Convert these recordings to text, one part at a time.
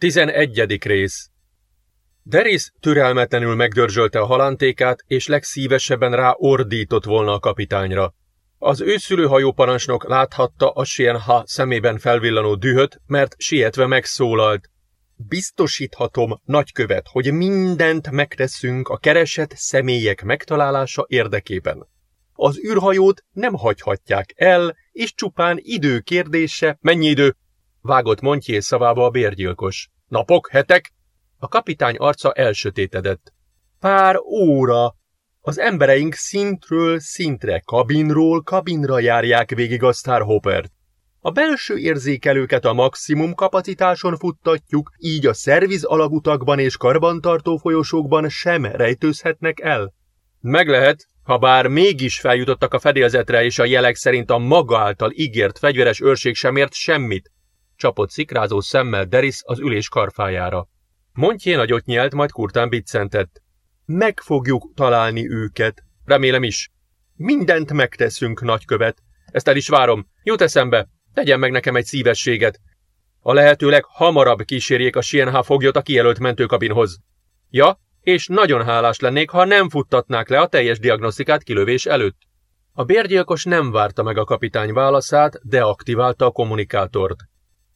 Tizenegyedik rész Deris türelmetlenül megdörzsölte a halántékát, és legszívesebben rá ordított volna a kapitányra. Az őszülő hajóparancsnok láthatta a Sienha szemében felvillanó dühöt, mert sietve megszólalt. Biztosíthatom, nagykövet, hogy mindent megteszünk a keresett személyek megtalálása érdekében. Az űrhajót nem hagyhatják el, és csupán idő kérdése. Mennyi idő? Vágott Montjé szavába a bérgyilkos. Napok, hetek? A kapitány arca elsötétedett. Pár óra. Az embereink szintről szintre, kabinról kabinra járják végig a Starhoppert. A belső érzékelőket a maximum kapacitáson futtatjuk, így a szerviz alagutakban és karbantartó folyosókban sem rejtőzhetnek el. Meg lehet, ha bár mégis feljutottak a fedélzetre, és a jelek szerint a maga által ígért fegyveres őrség sem ért semmit, csapott szikrázó szemmel Deris az ülés karfájára. Montjé nagyot nyelt, majd kurtán biccentett. Meg fogjuk találni őket. Remélem is. Mindent megteszünk, nagykövet. Ezt el is várom. Jut eszembe. Tegyen meg nekem egy szívességet. A lehetőleg hamarabb kísérjék a Sienha foglyot a kijelölt mentőkabinhoz. Ja, és nagyon hálás lennék, ha nem futtatnák le a teljes diagnosztikát kilövés előtt. A bérgyilkos nem várta meg a kapitány válaszát, de aktiválta a kommunikátort.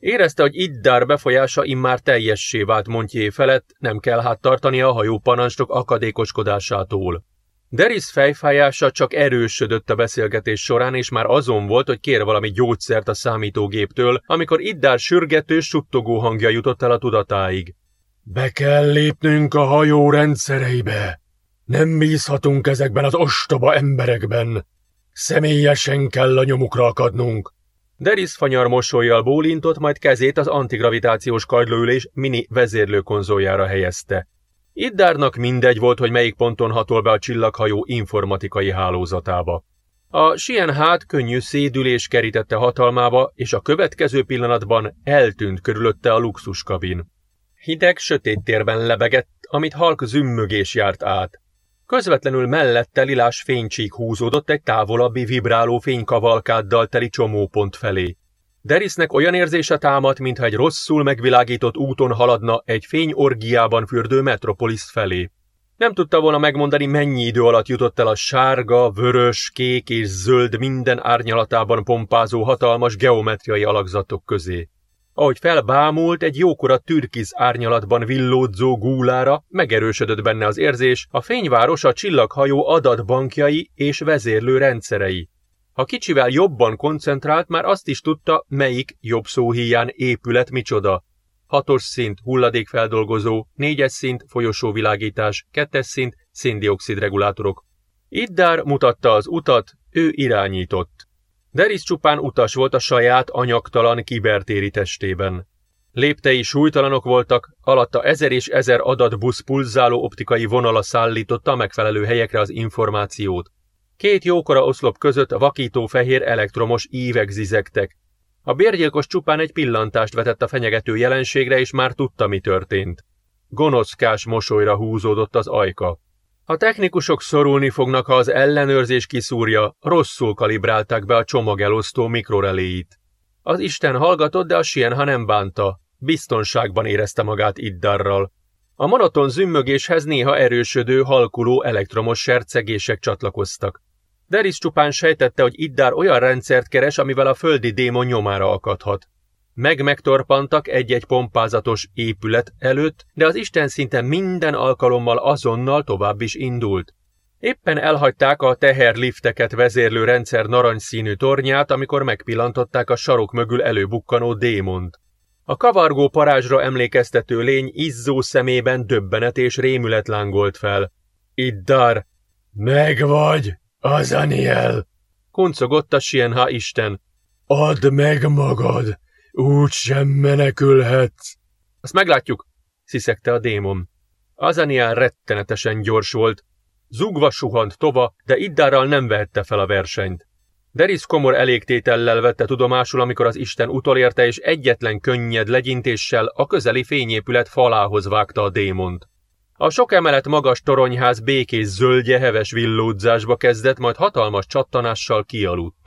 Érezte, hogy Iddár befolyása immár teljessé vált Montjé felett, nem kell hát tartania a hajó parancsnok akadékoskodásától. Deris fejfájása csak erősödött a beszélgetés során, és már azon volt, hogy kér valami gyógyszert a számítógéptől, amikor Iddár sürgető, suttogó hangja jutott el a tudatáig. Be kell lépnünk a hajó rendszereibe. Nem bízhatunk ezekben az ostoba emberekben. Személyesen kell a nyomukra akadnunk. Deris fanyar mosolyjal bólintott, majd kezét az antigravitációs kardlóülés mini vezérlőkonzoljára helyezte. Iddárnak mindegy volt, hogy melyik ponton hatol be a csillaghajó informatikai hálózatába. A hát könnyű szédülés kerítette hatalmába, és a következő pillanatban eltűnt körülötte a luxuskabin. Hideg, sötét térben lebegett, amit halk zümmögés járt át. Közvetlenül mellette lilás fénycsík húzódott egy távolabbi vibráló fénykavalkáddal teli csomópont felé. Derisnek olyan érzése támadt, mintha egy rosszul megvilágított úton haladna egy fényorgiában fürdő metropolis felé. Nem tudta volna megmondani, mennyi idő alatt jutott el a sárga, vörös, kék és zöld minden árnyalatában pompázó hatalmas geometriai alakzatok közé. Ahogy felbámult egy jókora türkiz árnyalatban villódzó gúlára, megerősödött benne az érzés, a fényváros a csillaghajó adatbankjai és vezérlő rendszerei. Ha kicsivel jobban koncentrált, már azt is tudta, melyik jobb szó híján épület micsoda. Hatos szint hulladékfeldolgozó, négyes szint folyosóvilágítás, kettes szint széndiokszid regulátorok. Iddár mutatta az utat, ő irányított. Deris csupán utas volt a saját anyagtalan kibertéri testében. Léptei súlytalanok voltak, alatta ezer és ezer adatbusz pulzáló optikai vonala szállította a megfelelő helyekre az információt. Két jókora oszlop között vakító fehér elektromos ívek zizegtek. A bérgyilkos csupán egy pillantást vetett a fenyegető jelenségre, és már tudta, mi történt. Gonoszkás mosolyra húzódott az ajka. A technikusok szorulni fognak, ha az ellenőrzés kiszúrja, rosszul kalibrálták be a csomagelosztó mikroreléit. Az Isten hallgatott, de a Sienha nem bánta. Biztonságban érezte magát Iddarral. A monoton zümmögéshez néha erősödő, halkuló elektromos sercegések csatlakoztak. Deris csupán sejtette, hogy Iddar olyan rendszert keres, amivel a földi démon nyomára akadhat. Meg-megtorpantak egy-egy pompázatos épület előtt, de az Isten szinte minden alkalommal azonnal tovább is indult. Éppen elhagyták a teherlifteket vezérlő rendszer narancsszínű tornyát, amikor megpillantották a sarok mögül előbukkanó démont. A kavargó parázsra emlékeztető lény izzó szemében döbbenet és rémület lángolt fel. Iddar! Megvagy, Azaniel! Kuncogott a Sienha isten. Add meg magad! Úgy sem menekülhetsz. Azt meglátjuk, sziszegte a démon. Azaniel rettenetesen gyors volt. Zugva suhant tova, de Iddárral nem vehette fel a versenyt. Deris komor elégtétellel vette tudomásul, amikor az Isten utolérte, és egyetlen könnyed legyintéssel a közeli fényépület falához vágta a démont. A sok emelet magas toronyház békés zöldje heves villódzásba kezdett, majd hatalmas csattanással kialudt.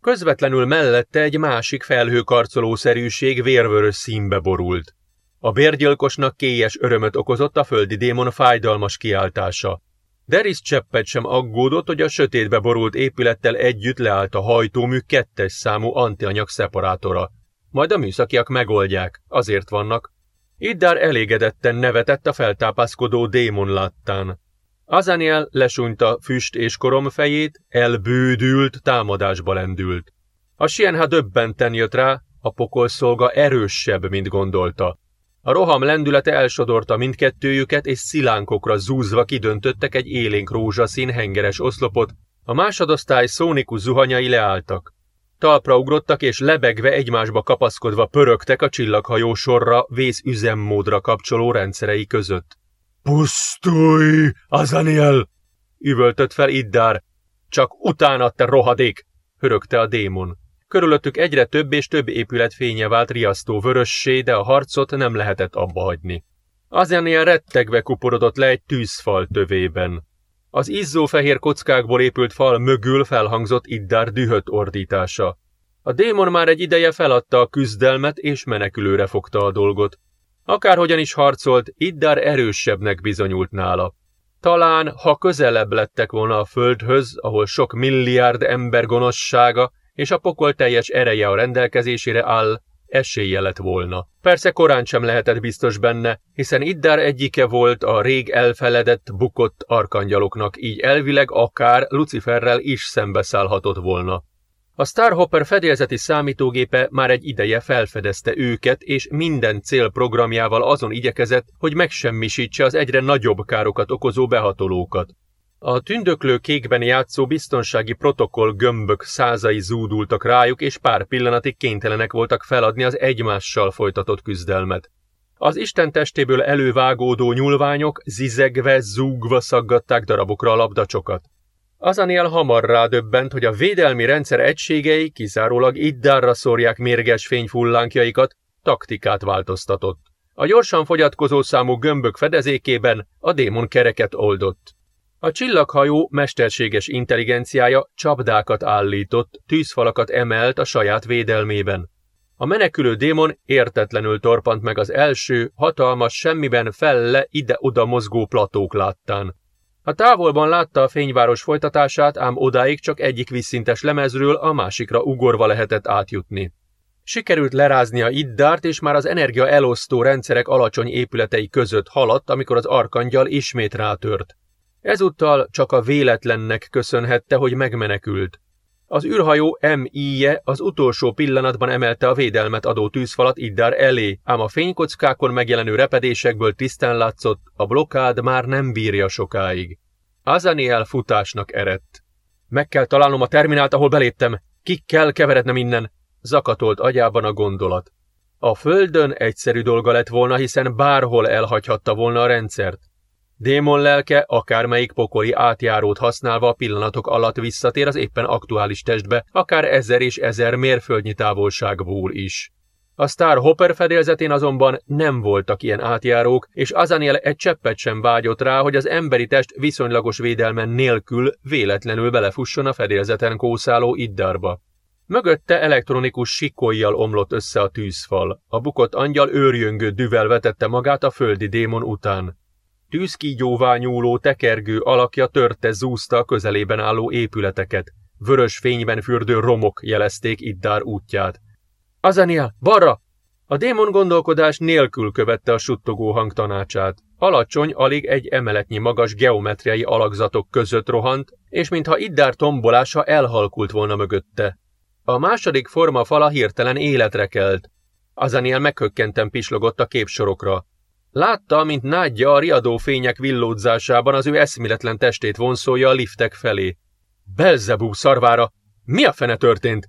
Közvetlenül mellette egy másik felhőkarcolószerűség vérvörös színbe borult. A bérgyilkosnak kélyes örömöt okozott a földi démon fájdalmas kiáltása. Deris cseppet sem aggódott, hogy a sötétbe borult épülettel együtt leállt a hajtómű kettes számú antianyag szeparátora. Majd a műszakiak megoldják, azért vannak. Iddár elégedetten nevetett a feltápászkodó démon láttán. Azaniel lesúnyta füst és korom fejét, elbődült, támadásba lendült. A Sienha döbbenten jött rá, a pokolszolga erősebb, mint gondolta. A roham lendülete elsodorta mindkettőjüket, és szilánkokra zúzva kidöntöttek egy élénk rózsaszín hengeres oszlopot, a másodosztály szónikus zuhanyai leálltak. Talpra ugrottak, és lebegve egymásba kapaszkodva pörögtek a csillaghajó sorra vész üzemmódra kapcsoló rendszerei között. Pusztulj, Azaniel! üvöltött fel Iddár. Csak utána, te rohadék! hörögte a démon. Körülöttük egyre több és több épület fénye vált riasztó vörössé, de a harcot nem lehetett abba hagyni. Azaniel rettegve kuporodott le egy tűzfal tövében. Az izzó fehér kockákból épült fal mögül felhangzott Iddár dühött ordítása. A démon már egy ideje feladta a küzdelmet és menekülőre fogta a dolgot. Akárhogyan is harcolt, Iddár erősebbnek bizonyult nála. Talán, ha közelebb lettek volna a földhöz, ahol sok milliárd ember gonoszsága és a pokol teljes ereje a rendelkezésére áll, esélye lett volna. Persze korán sem lehetett biztos benne, hiszen Iddár egyike volt a rég elfeledett, bukott arkangyaloknak, így elvileg akár Luciferrel is szembeszállhatott volna. A Starhopper fedélzeti számítógépe már egy ideje felfedezte őket, és minden célprogramjával azon igyekezett, hogy megsemmisítse az egyre nagyobb károkat okozó behatolókat. A tündöklő kékben játszó biztonsági protokoll gömbök százai zúdultak rájuk, és pár pillanatig kénytelenek voltak feladni az egymással folytatott küzdelmet. Az Isten testéből elővágódó nyulványok zizegve, zúgva szaggatták darabokra a labdacsokat. Azaniel hamar rádöbbent, hogy a védelmi rendszer egységei kizárólag iddárra szórják mérges fényfullánkjaikat, taktikát változtatott. A gyorsan fogyatkozó számú gömbök fedezékében a démon kereket oldott. A csillaghajó mesterséges intelligenciája csapdákat állított, tűzfalakat emelt a saját védelmében. A menekülő démon értetlenül torpant meg az első, hatalmas, semmiben felle ide-oda mozgó platók láttán. A távolban látta a fényváros folytatását, ám odáig csak egyik vízszintes lemezről a másikra ugorva lehetett átjutni. Sikerült leráznia Iddárt, és már az energia elosztó rendszerek alacsony épületei között haladt, amikor az arkangyal ismét rátört. Ezúttal csak a véletlennek köszönhette, hogy megmenekült. Az űrhajó MI-je az utolsó pillanatban emelte a védelmet adó tűzfalat Iddár elé, ám a fénykockákon megjelenő repedésekből tisztán látszott, a blokád már nem bírja sokáig. Azaniel futásnak erett. Meg kell találnom a terminált, ahol beléptem. Ki kell keverednem innen? Zakatolt agyában a gondolat. A földön egyszerű dolga lett volna, hiszen bárhol elhagyhatta volna a rendszert. Démon lelke akármelyik pokoli átjárót használva pillanatok alatt visszatér az éppen aktuális testbe, akár ezer és ezer mérföldnyi távolságból is. A Star Hopper fedélzetén azonban nem voltak ilyen átjárók, és Azaniel egy cseppet sem vágyott rá, hogy az emberi test viszonylagos védelmen nélkül véletlenül belefusson a fedélzeten kószáló iddarba. Mögötte elektronikus sikoljal omlott össze a tűzfal. A bukott angyal őrjöngő düvel vetette magát a földi démon után. Tűzkígyóvá nyúló tekergő alakja törte zúzta a közelében álló épületeket. Vörös fényben fürdő romok jelezték Iddár útját. Azaniel, balra! A démon gondolkodás nélkül követte a suttogó hang tanácsát. Alacsony, alig egy emeletnyi magas geometriai alakzatok között rohant, és mintha Iddár tombolása elhalkult volna mögötte. A második forma fala hirtelen életre kelt. Azaniel meghökkenten pislogott a képsorokra. Látta, mint nádja a riadó fények villódzásában az ő eszméletlen testét vonszolja a liftek felé. Belzebú szarvára! Mi a fene történt?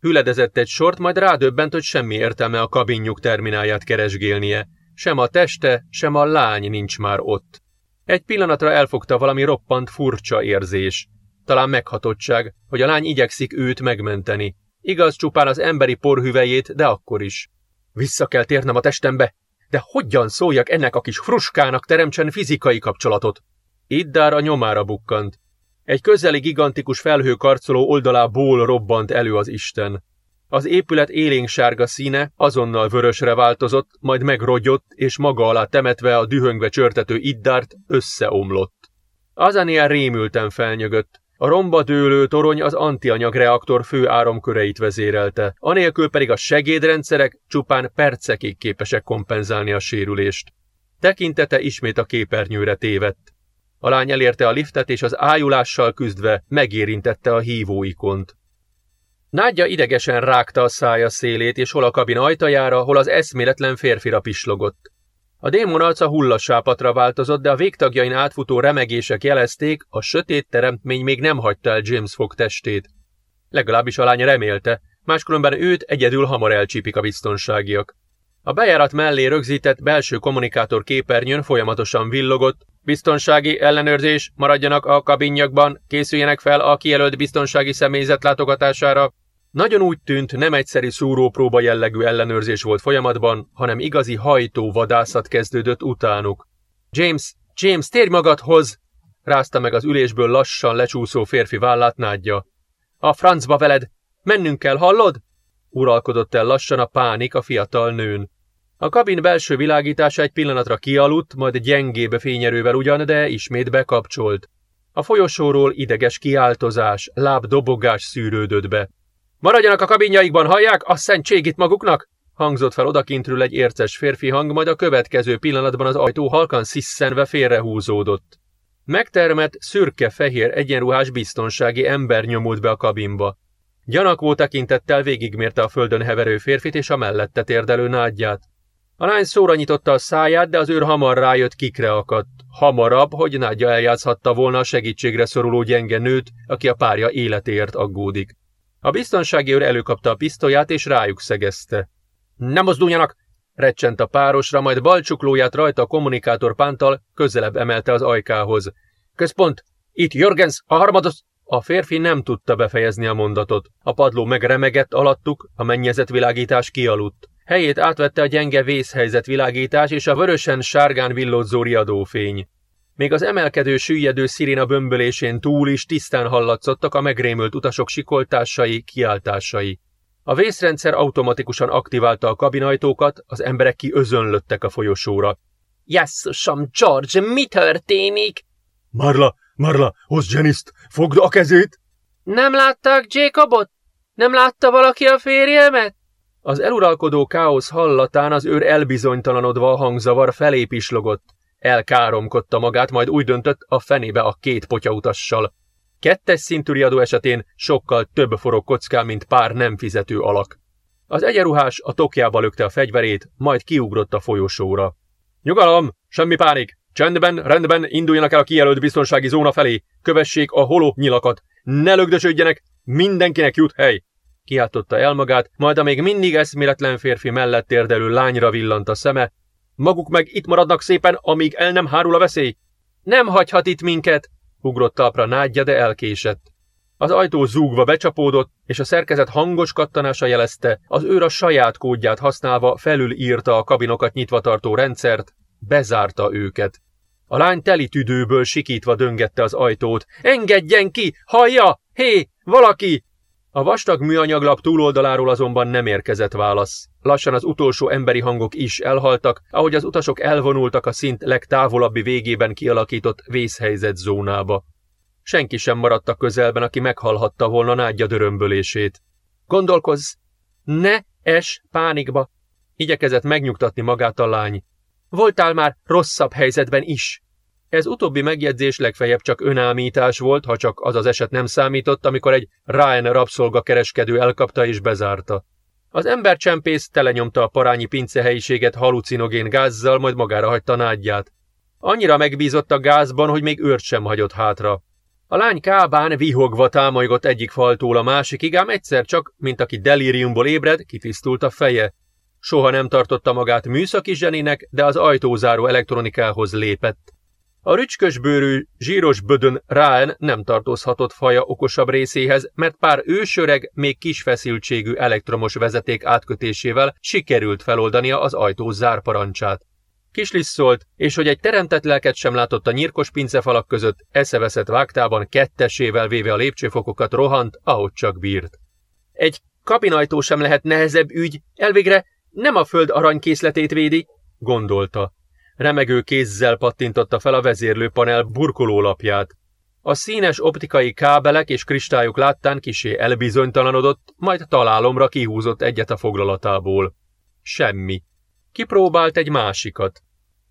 Hüledezett egy sort, majd rádöbbent, hogy semmi értelme a kabinjuk terminálját keresgélnie. Sem a teste, sem a lány nincs már ott. Egy pillanatra elfogta valami roppant furcsa érzés. Talán meghatottság, hogy a lány igyekszik őt megmenteni. Igaz csupán az emberi porhüvejét, de akkor is. Vissza kell térnem a testembe, de hogyan szóljak ennek a kis fruskának teremtsen fizikai kapcsolatot? Iddár a nyomára bukkant. Egy közeli gigantikus felhő karcoló oldalából robbant elő az Isten. Az épület élénksárga színe azonnal vörösre változott, majd megrogyott, és maga alá temetve a dühöngve csörtető iddárt összeomlott. Azaniel rémülten felnyögött. A romba dőlő torony az antianyagreaktor fő áramköreit vezérelte, anélkül pedig a segédrendszerek csupán percekig képesek kompenzálni a sérülést. Tekintete ismét a képernyőre tévedt. A lány elérte a liftet, és az ájulással küzdve megérintette a hívóikont. Nádja idegesen rágta a szája szélét, és hol a kabin ajtajára, hol az eszméletlen férfira pislogott. A démon arca hullasápatra változott, de a végtagjain átfutó remegések jelezték, a sötét teremtmény még nem hagyta el James Fogg testét. Legalábbis a lány remélte, máskülönben őt egyedül hamar elcsípik a biztonságiak. A bejárat mellé rögzített belső kommunikátor képernyőn folyamatosan villogott, biztonsági ellenőrzés, maradjanak a kabinjakban, készüljenek fel a kijelölt biztonsági személyzet látogatására. Nagyon úgy tűnt, nem egyszeri szúrópróba jellegű ellenőrzés volt folyamatban, hanem igazi hajtó vadászat kezdődött utánuk. James, James, térj magadhoz! rázta meg az ülésből lassan lecsúszó férfi vállát nádja. A francba veled! Mennünk kell, hallod? Uralkodott el lassan a pánik a fiatal nőn. A kabin belső világítása egy pillanatra kialudt, majd gyengébe fényerővel ugyan, de ismét bekapcsolt. A folyosóról ideges kiáltozás, lábdobogás szűrődött be. Maradjanak a kabinjaikban, hallják? A szentségit maguknak! Hangzott fel odakintről egy érces férfi hang, majd a következő pillanatban az ajtó halkan sziszenve félrehúzódott. Megtermett, szürke-fehér egyenruhás biztonsági ember nyomult be a kabinba. Gyanakvó tekintettel végigmérte a földön heverő férfit és a mellette térdelő nádját. A lány szóra nyitotta a száját, de az őr hamar rájött, kikre akadt. Hamarabb, hogy nádja eljátszhatta volna a segítségre szoruló gyenge nőt, aki a párja életéért aggódik. A biztonsági őr előkapta a pisztolyát és rájuk szegezte. Nem mozduljanak! recsent a párosra, majd balcsuklóját rajta a kommunikátor pántal közelebb emelte az ajkához. Központ! Itt Jörgens, a harmados! A férfi nem tudta befejezni a mondatot. A padló megremegett alattuk, a mennyezetvilágítás kialudt. Helyét átvette a gyenge vészhelyzet világítás és a vörösen sárgán villódzó riadófény. Még az emelkedő süllyedő szirina bömbölésén túl is tisztán hallatszottak a megrémült utasok sikoltásai, kiáltásai. A vészrendszer automatikusan aktiválta a kabinajtókat, az emberek ki özönlöttek a folyosóra. Jesszusom, George, mi történik? Marla, Marla, hozd Jeniszt, fogd a kezét! Nem látták Jacobot? Nem látta valaki a férjemet? Az eluralkodó káosz hallatán az őr elbizonytalanodva a hangzavar felé pislogott. Elkáromkodta magát, majd úgy döntött a fenébe a két potyautassal. Kettes szintű riadó esetén sokkal több forog kockán, mint pár nem fizető alak. Az egyenruhás a tokjába lökte a fegyverét, majd kiugrott a folyosóra. Nyugalom, semmi pánik, csendben, rendben induljanak el a kijelölt biztonsági zóna felé, kövessék a holó nyilakat, ne lögdösödjenek, mindenkinek jut hely kiáltotta el magát, majd a még mindig eszméletlen férfi mellett érdelő lányra villant a szeme. Maguk meg itt maradnak szépen, amíg el nem hárul a veszély. Nem hagyhat itt minket, ugrott talpra nádja, de elkésett. Az ajtó zúgva becsapódott, és a szerkezet hangos kattanása jelezte, az őr a saját kódját használva felülírta a kabinokat nyitva tartó rendszert, bezárta őket. A lány teli tüdőből sikítva döngette az ajtót. Engedjen ki! Hallja! Hé! Valaki! A vastag műanyaglap túloldaláról azonban nem érkezett válasz. Lassan az utolsó emberi hangok is elhaltak, ahogy az utasok elvonultak a szint legtávolabbi végében kialakított vészhelyzet zónába. Senki sem maradt a közelben, aki meghallhatta volna nádja dörömbölését. Gondolkozz! Ne es pánikba! Igyekezett megnyugtatni magát a lány. Voltál már rosszabb helyzetben is. Ez utóbbi megjegyzés legfeljebb csak önállítás volt, ha csak az az eset nem számított, amikor egy Ryan rabszolga kereskedő elkapta és bezárta. Az embercsempész telenyomta a parányi pincehelyiséget halucinogén gázzal, majd magára hagyta nádját. Annyira megbízott a gázban, hogy még őrt sem hagyott hátra. A lány kábán vihogva támolygott egyik faltól a másikig, ám egyszer csak, mint aki delíriumból ébred, kitisztult a feje. Soha nem tartotta magát műszaki zsenének, de az ajtózáró elektronikához lépett. A rücskösbőrű, zsíros bödön Ryan nem tartozhatott faja okosabb részéhez, mert pár ősöreg, még kis feszültségű elektromos vezeték átkötésével sikerült feloldania az ajtó zárparancsát. Kislisszolt, és hogy egy teremtett lelket sem látott a nyírkos pincefalak között, eszeveszett vágtában kettesével véve a lépcsőfokokat rohant, ahogy csak bírt. Egy Kabinajtó sem lehet nehezebb ügy, elvégre nem a föld aranykészletét védi, gondolta. Remegő kézzel pattintotta fel a vezérlőpanel burkolólapját. A színes optikai kábelek és kristályok láttán kisé elbizonytalanodott, majd találomra kihúzott egyet a foglalatából. Semmi. Kipróbált egy másikat.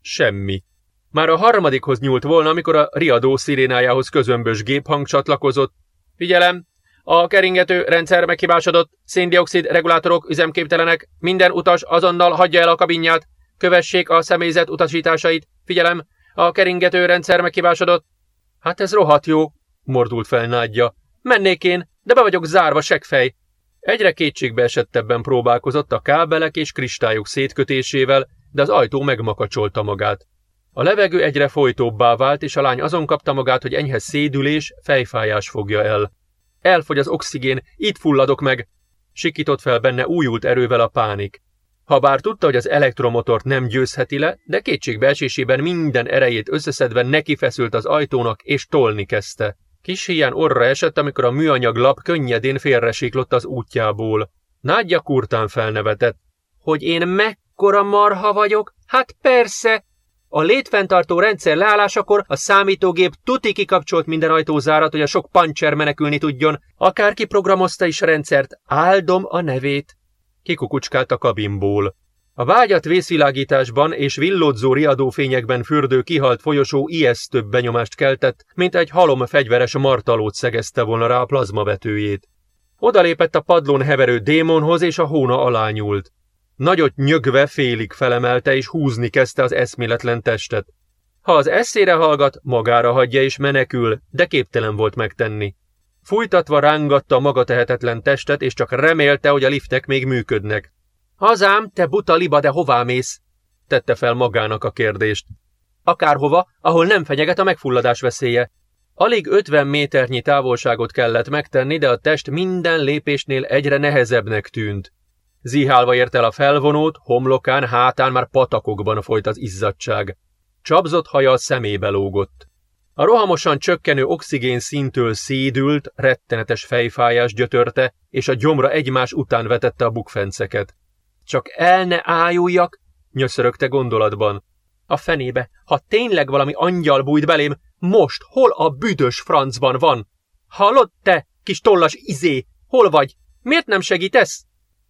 Semmi. Már a harmadikhoz nyúlt volna, amikor a riadó szirénájához közömbös géphang csatlakozott. Figyelem! A keringető rendszer meghibásodott, széndiokszid regulátorok üzemképtelenek, minden utas azonnal hagyja el a kabinját, kövessék a személyzet utasításait, figyelem, a keringető rendszer meghibásodott. Hát ez rohadt jó, mordult fel Nádja. Mennék én, de be vagyok zárva, segfej. Egyre kétségbe esettebben próbálkozott a kábelek és kristályok szétkötésével, de az ajtó megmakacsolta magát. A levegő egyre folytóbbá vált, és a lány azon kapta magát, hogy enyhe szédülés, fejfájás fogja el. Elfogy az oxigén, itt fulladok meg! Sikított fel benne újult erővel a pánik. Habár tudta, hogy az elektromotort nem győzheti le, de kétségbeesésében minden erejét összeszedve neki feszült az ajtónak, és tolni kezdte. Kis híján orra esett, amikor a műanyag lap könnyedén félresiklott az útjából. Nádja kurtán felnevetett. Hogy én mekkora marha vagyok? Hát persze, a létfenntartó rendszer leállásakor a számítógép tuti kikapcsolt minden ajtózárat, hogy a sok pancser menekülni tudjon. Akárki programozta is a rendszert, áldom a nevét. Kikukucskált a kabinból. A vágyat vészvilágításban és villódzó riadófényekben fürdő kihalt folyosó ijesztőbb benyomást keltett, mint egy halom fegyveres martalót szegezte volna rá a plazmavetőjét. Odalépett a padlón heverő démonhoz, és a hóna alá nyúlt. Nagyot nyögve félig felemelte és húzni kezdte az eszméletlen testet. Ha az eszére hallgat, magára hagyja és menekül, de képtelen volt megtenni. Fújtatva rángatta maga tehetetlen testet, és csak remélte, hogy a liftek még működnek. Hazám, te buta liba, de hová mész? Tette fel magának a kérdést. Akárhova, ahol nem fenyeget a megfulladás veszélye. Alig 50 méternyi távolságot kellett megtenni, de a test minden lépésnél egyre nehezebbnek tűnt. Zihálva ért el a felvonót, homlokán, hátán már patakokban folyt az izzadság. Csapzott haja a szemébe lógott. A rohamosan csökkenő oxigén szintől szédült, rettenetes fejfájás gyötörte, és a gyomra egymás után vetette a bukfenceket. Csak el ne ájuljak, nyöszörögte gondolatban. A fenébe, ha tényleg valami angyal bújt belém, most hol a büdös francban van? Hallod te, kis tollas izé, hol vagy? Miért nem segítesz?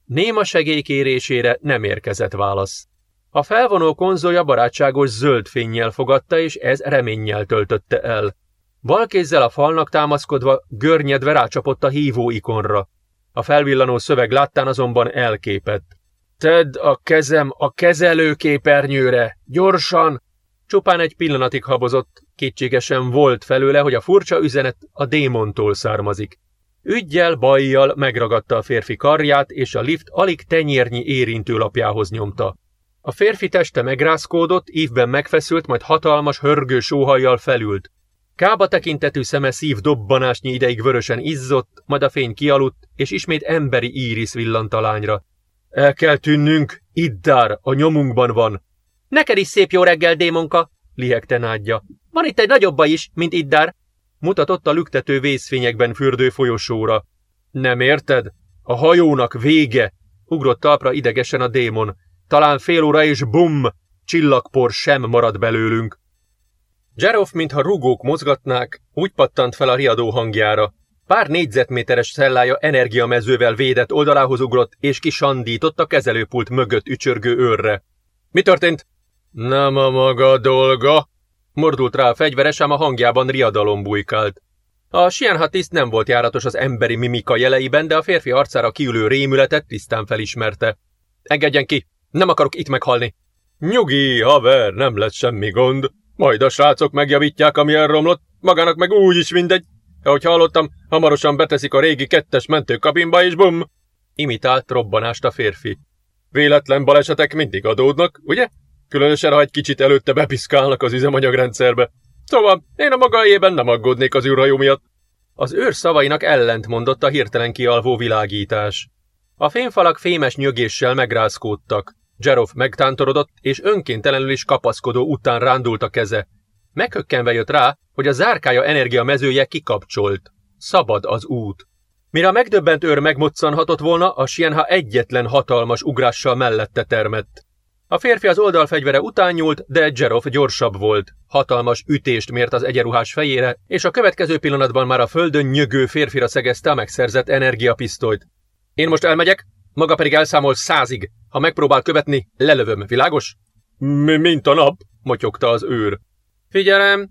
Néma segélykérésére nem érkezett válasz. A felvonó konzolja barátságos zöld fényjel fogadta, és ez reménnyel töltötte el. Balkézzel a falnak támaszkodva, görnyedve rácsapott a hívó ikonra. A felvillanó szöveg láttán azonban elképett. Tedd a kezem a kezelőképernyőre, gyorsan! Csupán egy pillanatig habozott, kétségesen volt felőle, hogy a furcsa üzenet a démontól származik. Ügyjel, bajjal megragadta a férfi karját, és a lift alig tenyérnyi érintőlapjához nyomta. A férfi teste megrázkódott, ívben megfeszült, majd hatalmas, hörgő sóhajjal felült. Kába tekintetű szeme szív dobbanásnyi ideig vörösen izzott, majd a fény kialudt, és ismét emberi íris villant a lányra. El kell tűnnünk, Iddár, a nyomunkban van. Neked is szép jó reggel, démonka, lihegte nádja. Van itt egy nagyobb baj is, mint Iddár. Mutatott a lüktető vészfényekben fürdő folyosóra. Nem érted? A hajónak vége! Ugrott talpra idegesen a démon. Talán fél óra és bum! Csillagpor sem marad belőlünk. Jeroff, mintha rugók mozgatnák, úgy pattant fel a riadó hangjára. Pár négyzetméteres szellája energiamezővel védett oldalához ugrott, és kisandított a kezelőpult mögött ücsörgő őrre. Mi történt? Nem a maga dolga, Mordult rá a fegyveres, ám a hangjában riadalom bujkált. A Sienha tiszt nem volt járatos az emberi mimika jeleiben, de a férfi arcára kiülő rémületet tisztán felismerte. Engedjen ki! Nem akarok itt meghalni! Nyugi, haver, nem lesz semmi gond. Majd a srácok megjavítják, ami elromlott, magának meg úgy is mindegy. Ahogy hallottam, hamarosan beteszik a régi kettes mentőkabinba, és bum! Imitált robbanást a férfi. Véletlen balesetek mindig adódnak, ugye? Különösen, ha egy kicsit előtte bepiszkálnak az üzemanyagrendszerbe. Szóval én a maga nem aggódnék az űrhajó miatt. Az őr szavainak ellent mondott a hirtelen kialvó világítás. A fényfalak fémes nyögéssel megrázkódtak. Jeroff megtántorodott, és önkéntelenül is kapaszkodó után rándult a keze. Meghökkenve jött rá, hogy a zárkája energia mezője kikapcsolt. Szabad az út. Mire a megdöbbent őr megmoccanhatott volna, a Sienha egyetlen hatalmas ugrással mellette termett. A férfi az oldalfegyvere után nyúlt, de Jeroff gyorsabb volt. Hatalmas ütést mért az egyenruhás fejére, és a következő pillanatban már a földön nyögő férfira szegezte a megszerzett energiapisztolyt. Én most elmegyek, maga pedig elszámol százig. Ha megpróbál követni, lelövöm, világos? Mi, mint a nap, motyogta az őr. Figyelem!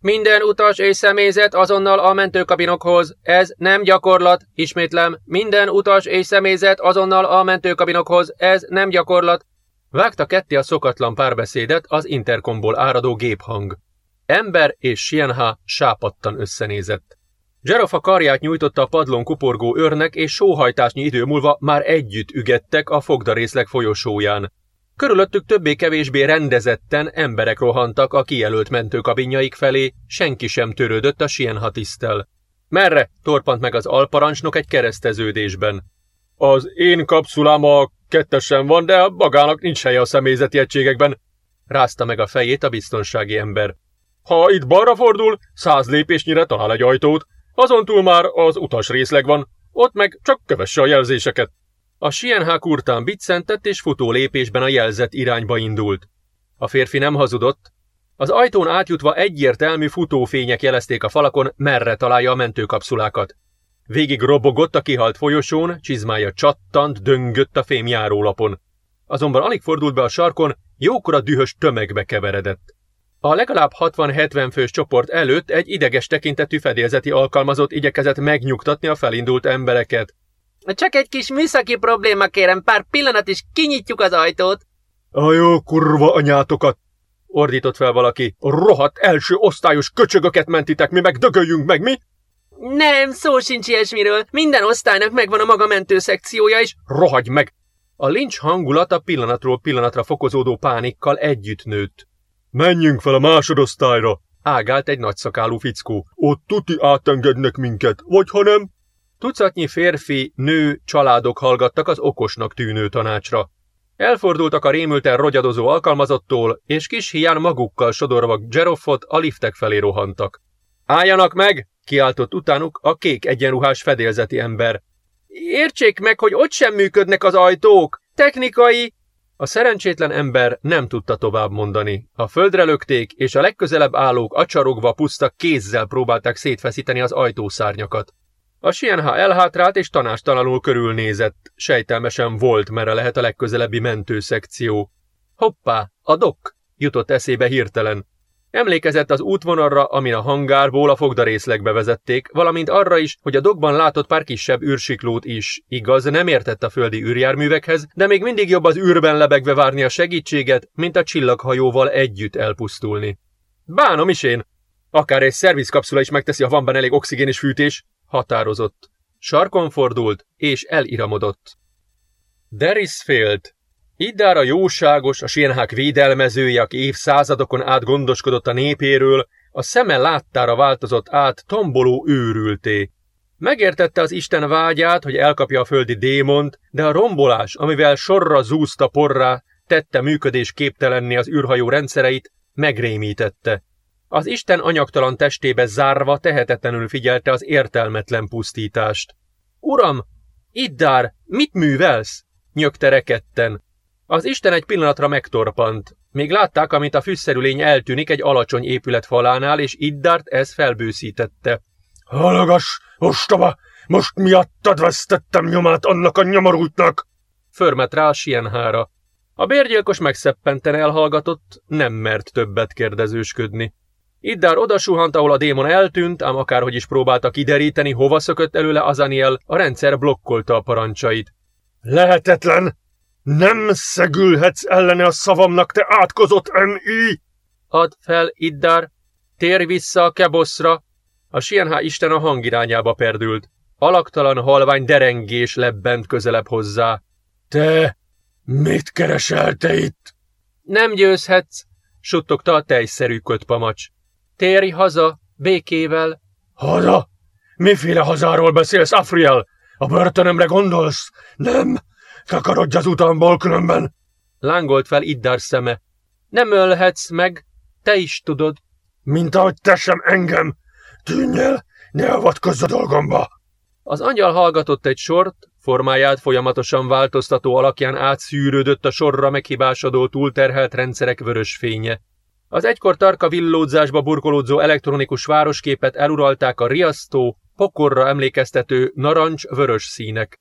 Minden utas és személyzet azonnal a mentőkabinokhoz. Ez nem gyakorlat. Ismétlem, minden utas és személyzet azonnal a mentőkabinokhoz. Ez nem gyakorlat. Vágta ketté a szokatlan párbeszédet az interkomból áradó géphang. Ember és Sienha sápattan összenézett. Zserof a karját nyújtotta a padlón kuporgó őrnek, és sóhajtásnyi idő múlva már együtt ügettek a fogdarészleg folyosóján. Körülöttük többé-kevésbé rendezetten emberek rohantak a kijelölt mentőkabinjaik felé, senki sem törődött a Sienha tisztel. Merre? torpant meg az alparancsnok egy kereszteződésben. Az én kapszulám a kettesen van, de magának nincs helye a személyzeti egységekben. Rázta meg a fejét a biztonsági ember. Ha itt balra fordul, száz lépésnyire talál egy ajtót, azon túl már az utas részleg van, ott meg csak kövesse a jelzéseket. A Sienhá kurtán biccentett és futó lépésben a jelzett irányba indult. A férfi nem hazudott. Az ajtón átjutva egyértelmű futófények jelezték a falakon, merre találja a mentőkapszulákat. Végig robogott a kihalt folyosón, csizmája csattant, döngött a fém járólapon. Azonban alig fordult be a sarkon, jókora dühös tömegbe keveredett. A legalább 60-70 fős csoport előtt egy ideges tekintetű fedélzeti alkalmazott igyekezett megnyugtatni a felindult embereket. Csak egy kis műszaki probléma, kérem, pár pillanat is kinyitjuk az ajtót. A jó kurva anyátokat! Ordított fel valaki. Rohadt első osztályos köcsögöket mentitek, mi meg dögöljünk meg, mi? Nem, szó sincs ilyesmiről. Minden osztálynak megvan a maga mentőszekciója, és rohagy meg! A lincs hangulata pillanatról pillanatra fokozódó pánikkal együtt nőtt. Menjünk fel a másodosztályra! Ágált egy nagyszakálú fickó. Ott tuti átengednek minket, vagy ha nem? Tucatnyi férfi, nő, családok hallgattak az okosnak tűnő tanácsra. Elfordultak a rémülten rogyadozó alkalmazottól, és kis hián magukkal sodorva Geroffot a liftek felé rohantak. Álljanak meg! kiáltott utánuk a kék egyenruhás fedélzeti ember. Értsék meg, hogy ott sem működnek az ajtók! Technikai... A szerencsétlen ember nem tudta tovább mondani. A földre lökték, és a legközelebb állók acsarogva puszta kézzel próbálták szétfeszíteni az ajtószárnyakat. A Sienha elhátrált és tanástalanul körülnézett. Sejtelmesen volt, merre lehet a legközelebbi mentőszekció. Hoppá, a dok! jutott eszébe hirtelen. Emlékezett az útvonalra, amin a hangárból a fogdarészlegbe vezették, valamint arra is, hogy a dokban látott pár kisebb űrsiklót is. Igaz, nem értett a földi űrjárművekhez, de még mindig jobb az űrben lebegve várni a segítséget, mint a csillaghajóval együtt elpusztulni. Bánom is én! Akár egy szervizkapszula is megteszi, ha van benne elég oxigén és fűtés, határozott. Sarkon fordult, és eliramodott. Deris félt, Iddár a jóságos, a sienhák védelmezője, aki évszázadokon át gondoskodott a népéről, a szeme láttára változott át tomboló őrülté. Megértette az Isten vágyát, hogy elkapja a földi démont, de a rombolás, amivel sorra zúzta porrá, tette működés képtelenni az űrhajó rendszereit, megrémítette. Az Isten anyagtalan testébe zárva tehetetlenül figyelte az értelmetlen pusztítást. Uram, Iddár, mit művelsz? nyögte reketten. Az Isten egy pillanatra megtorpant. Még látták, amint a fűszerű lény eltűnik egy alacsony épület falánál, és Iddárt ez felbőszítette. Hallgass, ostoba! Most miattad vesztettem nyomát annak a nyomorultnak! Förmet rá a Sienhára. A bérgyilkos megszeppenten elhallgatott, nem mert többet kérdezősködni. Iddár odasuhant, ahol a démon eltűnt, ám akárhogy is próbálta kideríteni, hova szökött előle Azaniel, a rendszer blokkolta a parancsait. Lehetetlen! Nem szegülhetsz ellene a szavamnak, te átkozott M.I. Add fel, Iddar, térj vissza a keboszra. A Sienhá isten a hangirányába perdült. Alaktalan halvány derengés lebbent közelebb hozzá. Te, mit keresel te itt? Nem győzhetsz, suttogta a tejszerű kötpamacs. Térj haza, békével. Haza? Miféle hazáról beszélsz, Afriel? A börtönömre gondolsz? Nem, Takarodj az utamból különben! Lángolt fel Iddar szeme. Nem ölhetsz meg, te is tudod. Mint ahogy te sem engem. Tűnj el, ne avatkozz a dolgomba! Az angyal hallgatott egy sort, formáját folyamatosan változtató alakján átszűrődött a sorra meghibásodó túlterhelt rendszerek vörös fénye. Az egykor tarka villódzásba burkolódzó elektronikus városképet eluralták a riasztó, pokorra emlékeztető narancs-vörös színek.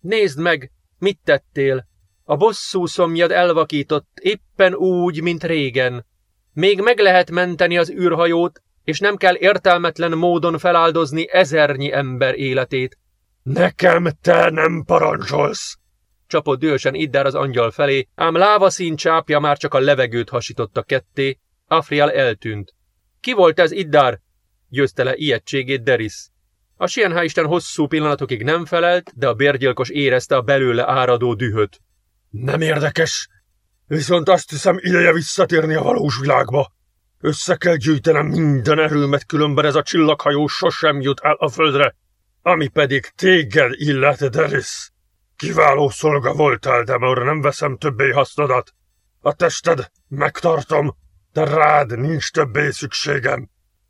Nézd meg, mit tettél? A bosszú szomjad elvakított, éppen úgy, mint régen. Még meg lehet menteni az űrhajót, és nem kell értelmetlen módon feláldozni ezernyi ember életét. Nekem te nem parancsolsz! Csapott dühösen Iddár az angyal felé, ám lávaszín csápja már csak a levegőt hasította ketté, Afriel eltűnt. Ki volt ez Iddár? győzte le ijegységét Deris. A Sienhá hosszú pillanatokig nem felelt, de a bérgyilkos érezte a belőle áradó dühöt. Nem érdekes, viszont azt hiszem ideje visszatérni a valós világba. Össze kell gyűjtenem minden erőmet, különben ez a csillaghajó sosem jut el a földre. Ami pedig téged illet, Deris. Kiváló szolga voltál, de már nem veszem többé hasznodat. A tested megtartom, de rád nincs többé szükségem.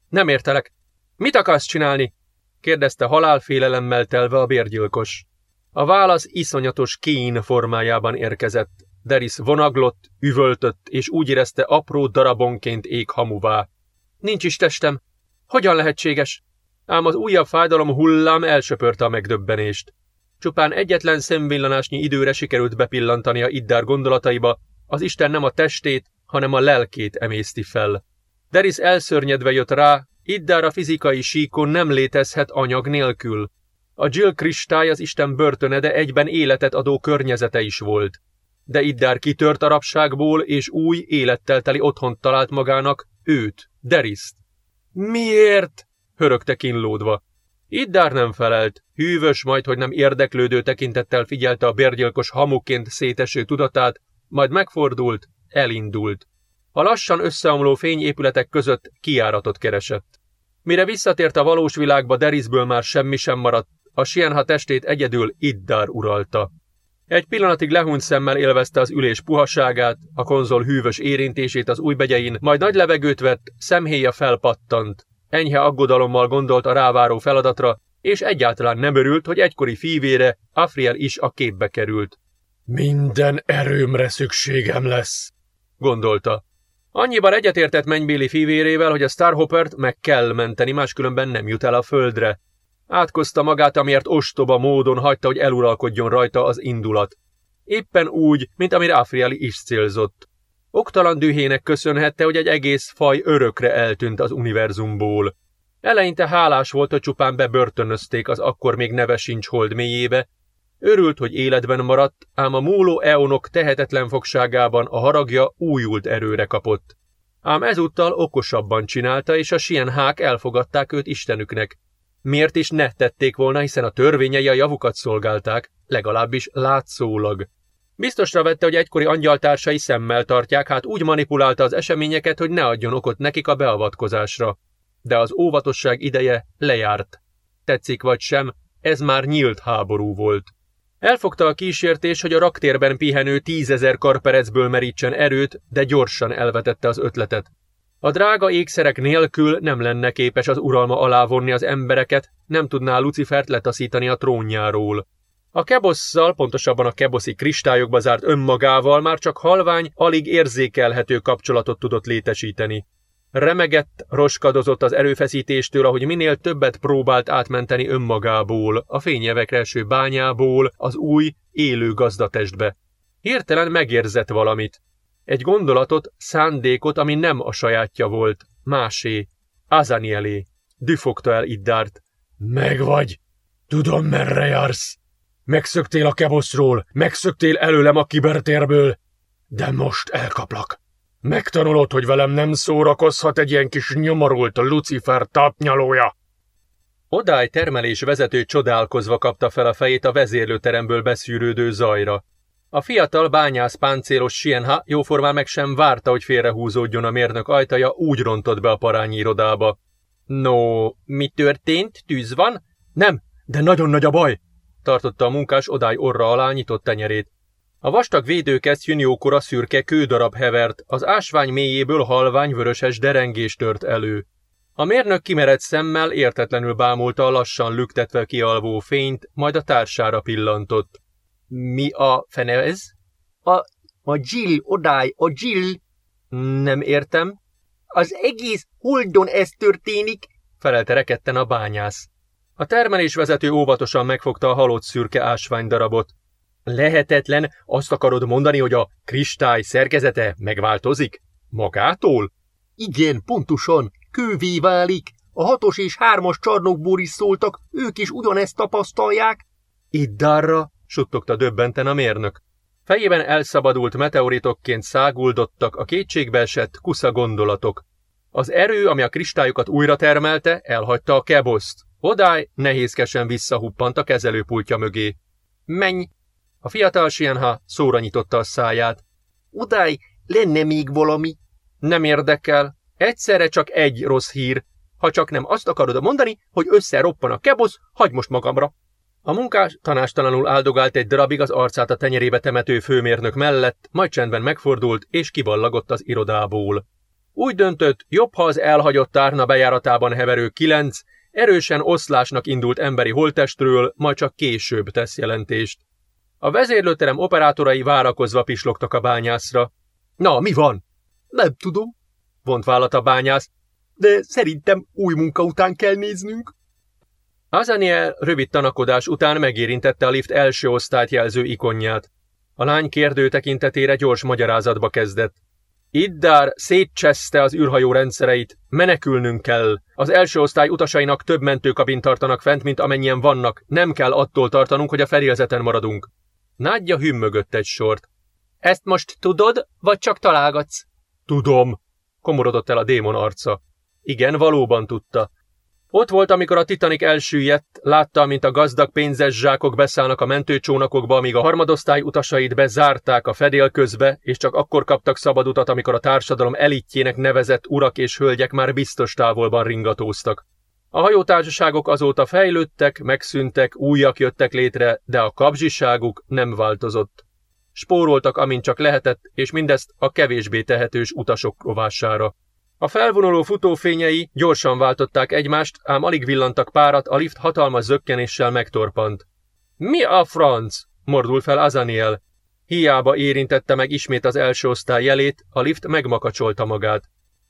Nem értelek. Mit akarsz csinálni? Kérdezte halálfélelemmel telve a bérgyilkos. A válasz iszonyatos kín formájában érkezett. Deris vonaglott, üvöltött, és úgy érezte apró darabonként ég hamuvá. Nincs is testem. Hogyan lehetséges? Ám az újabb fájdalom hullám elsöpörte a megdöbbenést. Csupán egyetlen szemvillanásnyi időre sikerült bepillantania Iddár gondolataiba, az Isten nem a testét, hanem a lelkét emészti fel. Deris elszörnyedve jött rá, Iddár a fizikai síkon nem létezhet anyag nélkül. A Jill kristály az Isten börtöne, de egyben életet adó környezete is volt. De Iddár kitört a rabságból, és új, élettel teli otthont talált magának, őt, Deriszt. Miért? hörögte kínlódva. Iddár nem felelt, hűvös, majd hogy nem érdeklődő tekintettel figyelte a bérgyilkos hamuként széteső tudatát, majd megfordult, elindult. A lassan összeomló fényépületek között kiáratot keresett. Mire visszatért a valós világba, Derisből már semmi sem maradt, a Sienha testét egyedül Iddár uralta. Egy pillanatig lehúnyt szemmel élvezte az ülés puhaságát, a konzol hűvös érintését az újbegyein, majd nagy levegőt vett, szemhéja felpattant. Enyhe aggodalommal gondolt a ráváró feladatra, és egyáltalán nem örült, hogy egykori fívére, Afriel is a képbe került. Minden erőmre szükségem lesz, gondolta. Annyiban egyetértett mennybéli fivérével, hogy a Starhoppert meg kell menteni, máskülönben nem jut el a földre. Átkozta magát, amiért ostoba módon hagyta, hogy eluralkodjon rajta az indulat. Éppen úgy, mint amire Afriali is célzott. Oktalan dühének köszönhette, hogy egy egész faj örökre eltűnt az univerzumból. Eleinte hálás volt, hogy csupán bebörtönözték az akkor még neve sincs hold mélyébe, Örült, hogy életben maradt, ám a múló eonok tehetetlen fogságában a haragja újult erőre kapott. Ám ezúttal okosabban csinálta, és a sienhák elfogadták őt istenüknek. Miért is ne tették volna, hiszen a törvényei a javukat szolgálták, legalábbis látszólag. Biztosra vette, hogy egykori angyaltársai szemmel tartják, hát úgy manipulálta az eseményeket, hogy ne adjon okot nekik a beavatkozásra. De az óvatosság ideje lejárt. Tetszik vagy sem, ez már nyílt háború volt. Elfogta a kísértés, hogy a raktérben pihenő tízezer karperecből merítsen erőt, de gyorsan elvetette az ötletet. A drága ékszerek nélkül nem lenne képes az uralma alá vonni az embereket, nem tudná Lucifert letaszítani a trónjáról. A kebosszal, pontosabban a keboszi kristályokba zárt önmagával már csak halvány, alig érzékelhető kapcsolatot tudott létesíteni. Remegett, roskadozott az erőfeszítéstől, ahogy minél többet próbált átmenteni önmagából, a fényevek első bányából, az új, élő gazdatestbe. Hirtelen megérzett valamit. Egy gondolatot, szándékot, ami nem a sajátja volt, másé, Azanielé. Düfogta el Iddárt. Megvagy! Tudom, merre jársz! Megszöktél a keboszról, megszöktél előlem a kibertérből, de most elkaplak. Megtanulod, hogy velem nem szórakozhat egy ilyen kis nyomorult Lucifer tapnyalója. Odály termelés vezető csodálkozva kapta fel a fejét a vezérlőteremből beszűrődő zajra. A fiatal bányász páncélos Sienha jóformán meg sem várta, hogy félrehúzódjon a mérnök ajtaja, úgy rontott be a parányi irodába. No, mi történt? Tűz van? Nem, de nagyon nagy a baj, tartotta a munkás odály orra alá nyitott tenyerét. A vastag védőkesztyűn jókora szürke kődarab hevert, az ásvány mélyéből halvány vöröses derengés tört elő. A mérnök kimerett szemmel értetlenül bámulta a lassan lüktetve kialvó fényt, majd a társára pillantott. Mi a fene ez? A, a Jill, odáj, a Jill. Nem értem. Az egész Holdon ez történik, felelte reketten a bányász. A termelésvezető óvatosan megfogta a halott szürke ásványdarabot. Lehetetlen, azt akarod mondani, hogy a kristály szerkezete megváltozik? Magától? Igen, pontosan, kővé válik. A hatos és hármas csarnokból is szóltak, ők is ugyanezt tapasztalják. Iddarra, suttogta döbbenten a mérnök. Fejében elszabadult meteoritokként száguldottak a kétségbeesett kusza gondolatok. Az erő, ami a kristályokat újra termelte, elhagyta a keboszt. Odály nehézkesen visszahuppant a kezelőpultja mögé. Menj! A fiatal Sienha szóra nyitotta a száját. Odály, lenne még valami? Nem érdekel. Egyszerre csak egy rossz hír. Ha csak nem azt akarod mondani, hogy összeroppan a kebosz, hagy most magamra. A munkás tanástalanul áldogált egy darabig az arcát a tenyerébe temető főmérnök mellett, majd csendben megfordult és kiballagott az irodából. Úgy döntött, jobb, ha az elhagyott tárna bejáratában heverő kilenc, erősen oszlásnak indult emberi holtestről, majd csak később tesz jelentést. A vezérlőterem operátorai várakozva pislogtak a bányászra. Na, mi van? Nem tudom, vont vállat a bányász, de szerintem új munka után kell néznünk. Azaniel rövid tanakodás után megérintette a lift első osztályt jelző ikonját. A lány kérdő tekintetére gyors magyarázatba kezdett. Iddár szétcseszte az űrhajó rendszereit, menekülnünk kell. Az első osztály utasainak több mentőkabin tartanak fent, mint amennyien vannak. Nem kell attól tartanunk, hogy a fedélzeten maradunk. Nádja hümmögött egy sort. Ezt most tudod, vagy csak találgatsz? Tudom, komorodott el a démon arca. Igen, valóban tudta. Ott volt, amikor a Titanic elsüllyedt, látta, mint a gazdag pénzes zsákok beszállnak a mentőcsónakokba, míg a harmadosztály utasait bezárták a fedél közbe, és csak akkor kaptak szabad utat, amikor a társadalom elitjének nevezett urak és hölgyek már biztos távolban ringatóztak. A hajótársaságok azóta fejlődtek, megszűntek, újak jöttek létre, de a kapzsiságuk nem változott. Spóroltak, amint csak lehetett, és mindezt a kevésbé tehetős utasok rovására. A felvonuló futófényei gyorsan váltották egymást, ám alig villantak párat, a lift hatalmas zökkenéssel megtorpant. Mi a franc? mordul fel Azaniel. Hiába érintette meg ismét az első osztály jelét, a lift megmakacsolta magát.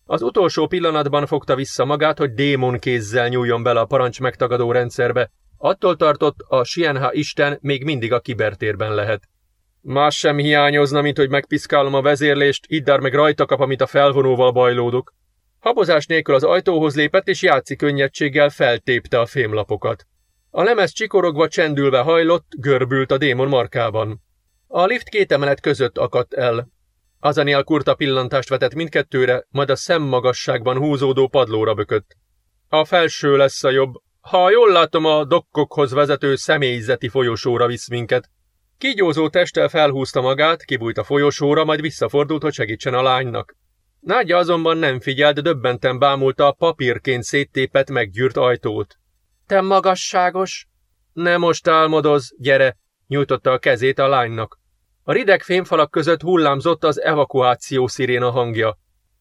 Az utolsó pillanatban fogta vissza magát, hogy démon kézzel nyúljon bele a parancs megtagadó rendszerbe. Attól tartott, a Sienha Isten még mindig a kibertérben lehet. Más sem hiányozna, mint hogy megpiszkálom a vezérlést, Iddár meg rajta kap, amit a felvonóval bajlódok. Habozás nélkül az ajtóhoz lépett, és játszik könnyedséggel feltépte a fémlapokat. A lemez csikorogva csendülve hajlott, görbült a démon markában. A lift két emelet között akadt el. Azaniel kurta pillantást vetett mindkettőre, majd a szemmagasságban húzódó padlóra bökött. A felső lesz a jobb. Ha jól látom, a dokkokhoz vezető személyzeti folyosóra visz minket. Kígyózó testtel felhúzta magát, kibújt a folyosóra, majd visszafordult, hogy segítsen a lánynak. Nádja azonban nem figyelt, döbbenten bámulta a papírként széttépet meggyűrt ajtót. Te magasságos! Ne most álmodoz, gyere! nyújtotta a kezét a lánynak. A rideg fémfalak között hullámzott az evakuáció sziréna hangja.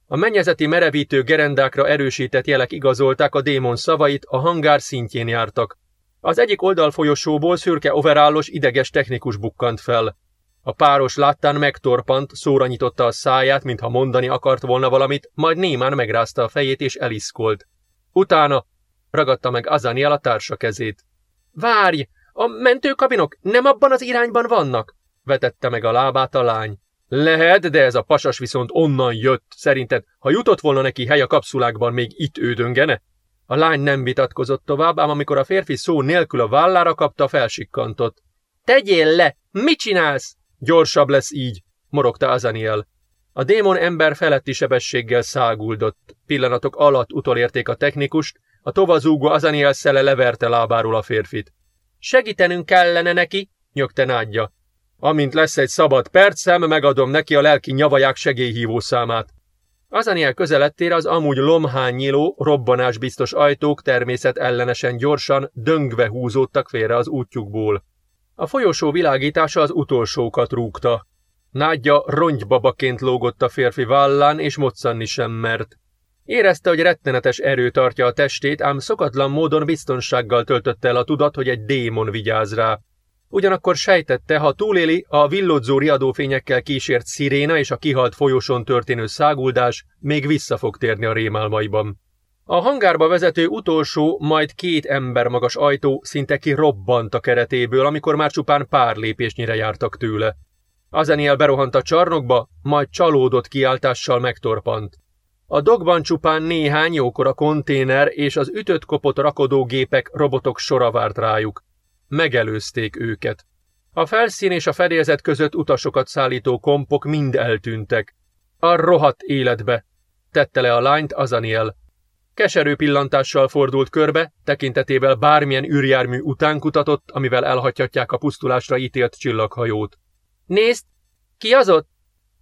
A mennyezeti merevítő gerendákra erősített jelek igazolták a démon szavait, a hangár szintjén jártak. Az egyik oldalfolyosóból szürke overállos ideges technikus bukkant fel. A páros láttán megtorpant, szóra nyitotta a száját, mintha mondani akart volna valamit, majd némán megrázta a fejét és eliszkolt. Utána ragadta meg Azaniel a társa kezét. Várj! A mentőkabinok nem abban az irányban vannak? Vetette meg a lábát a lány. Lehet, de ez a pasas viszont onnan jött. Szerinted, ha jutott volna neki hely a kapszulákban, még itt ődöngene? A lány nem vitatkozott tovább, ám amikor a férfi szó nélkül a vállára kapta, felsikkantott. Tegyél le! Mit csinálsz? Gyorsabb lesz így, morogta Azaniel. A démon ember feletti sebességgel száguldott. Pillanatok alatt utolérték a technikust, a tovazúgó Azaniel szele leverte lábáról a férfit. Segítenünk kellene neki, nyögte nádja. Amint lesz egy szabad percem, megadom neki a lelki nyavaják segélyhívó számát. Azaniel közelettére az amúgy lomhánynyiló, robbanásbiztos ajtók természet ellenesen gyorsan, döngve húzódtak félre az útjukból. A folyosó világítása az utolsókat rúgta. Nádja rongybabaként lógott a férfi vállán, és moccanni sem mert. Érezte, hogy rettenetes erő tartja a testét, ám szokatlan módon biztonsággal töltötte el a tudat, hogy egy démon vigyáz rá. Ugyanakkor sejtette, ha túléli a villódzó riadófényekkel kísért sziréna és a kihalt folyosón történő száguldás, még vissza fog térni a rémálmaiban. A hangárba vezető utolsó, majd két ember magas ajtó szinte kirobbant a keretéből, amikor már csupán pár lépésnyire jártak tőle. Azeniel berohant a csarnokba, majd csalódott kiáltással megtorpant. A dogban csupán néhány jókora konténer és az ütött kopott rakodógépek, robotok sora várt rájuk. Megelőzték őket. A felszín és a fedélzet között utasokat szállító kompok mind eltűntek. A rohadt életbe, tette le a lányt Azaniel. Keserű pillantással fordult körbe, tekintetével bármilyen űrjármű után kutatott, amivel elhagyhatják a pusztulásra ítélt csillaghajót. Nézd, ki az ott?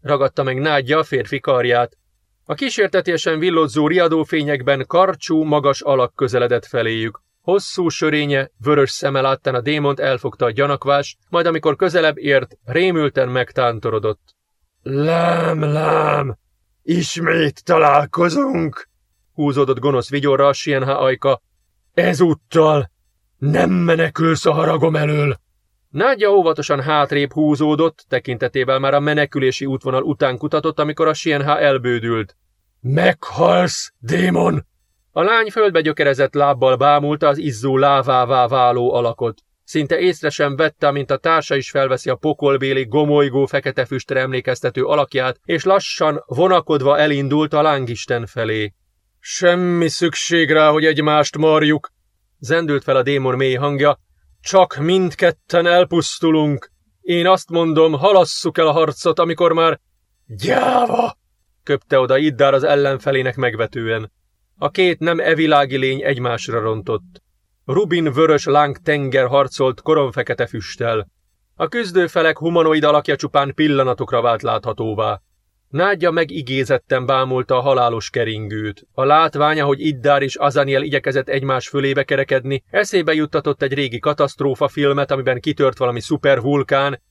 ragadta meg nádja a férfi karját. A kísértetésen villódzó riadófényekben karcsú, magas alak közeledett feléjük. Hosszú sörénye, vörös szeme láttán a démont elfogta a gyanakvás, majd amikor közelebb ért, rémülten megtántorodott. Lám, lám, ismét találkozunk! húzódott gonosz vigyorra a Sienha ajka. Ezúttal nem menekülsz a haragom elől! Nádja óvatosan hátrébb húzódott, tekintetével már a menekülési útvonal után kutatott, amikor a Sienha elbődült. Meghalsz, démon! A lány földbe gyökerezett lábbal bámulta az izzó lávává váló alakot. Szinte észre sem vette, mint a társa is felveszi a pokolbéli, gomolygó fekete füstre emlékeztető alakját, és lassan, vonakodva elindult a lángisten felé. Semmi szükség rá, hogy egymást marjuk, zendült fel a démon mély hangja, csak mindketten elpusztulunk. Én azt mondom, halasszuk el a harcot, amikor már... Gyáva! köpte oda Iddár az ellenfelének megvetően. A két nem evilági lény egymásra rontott. Rubin vörös láng tenger harcolt koronfekete füsttel. A küzdőfelek humanoid alakja csupán pillanatokra vált láthatóvá. Nádja megigézetten bámulta a halálos keringőt. A látványa, hogy Iddár és Azaniel igyekezett egymás fölébe kerekedni, eszébe juttatott egy régi katasztrófa filmet, amiben kitört valami szupervulkán,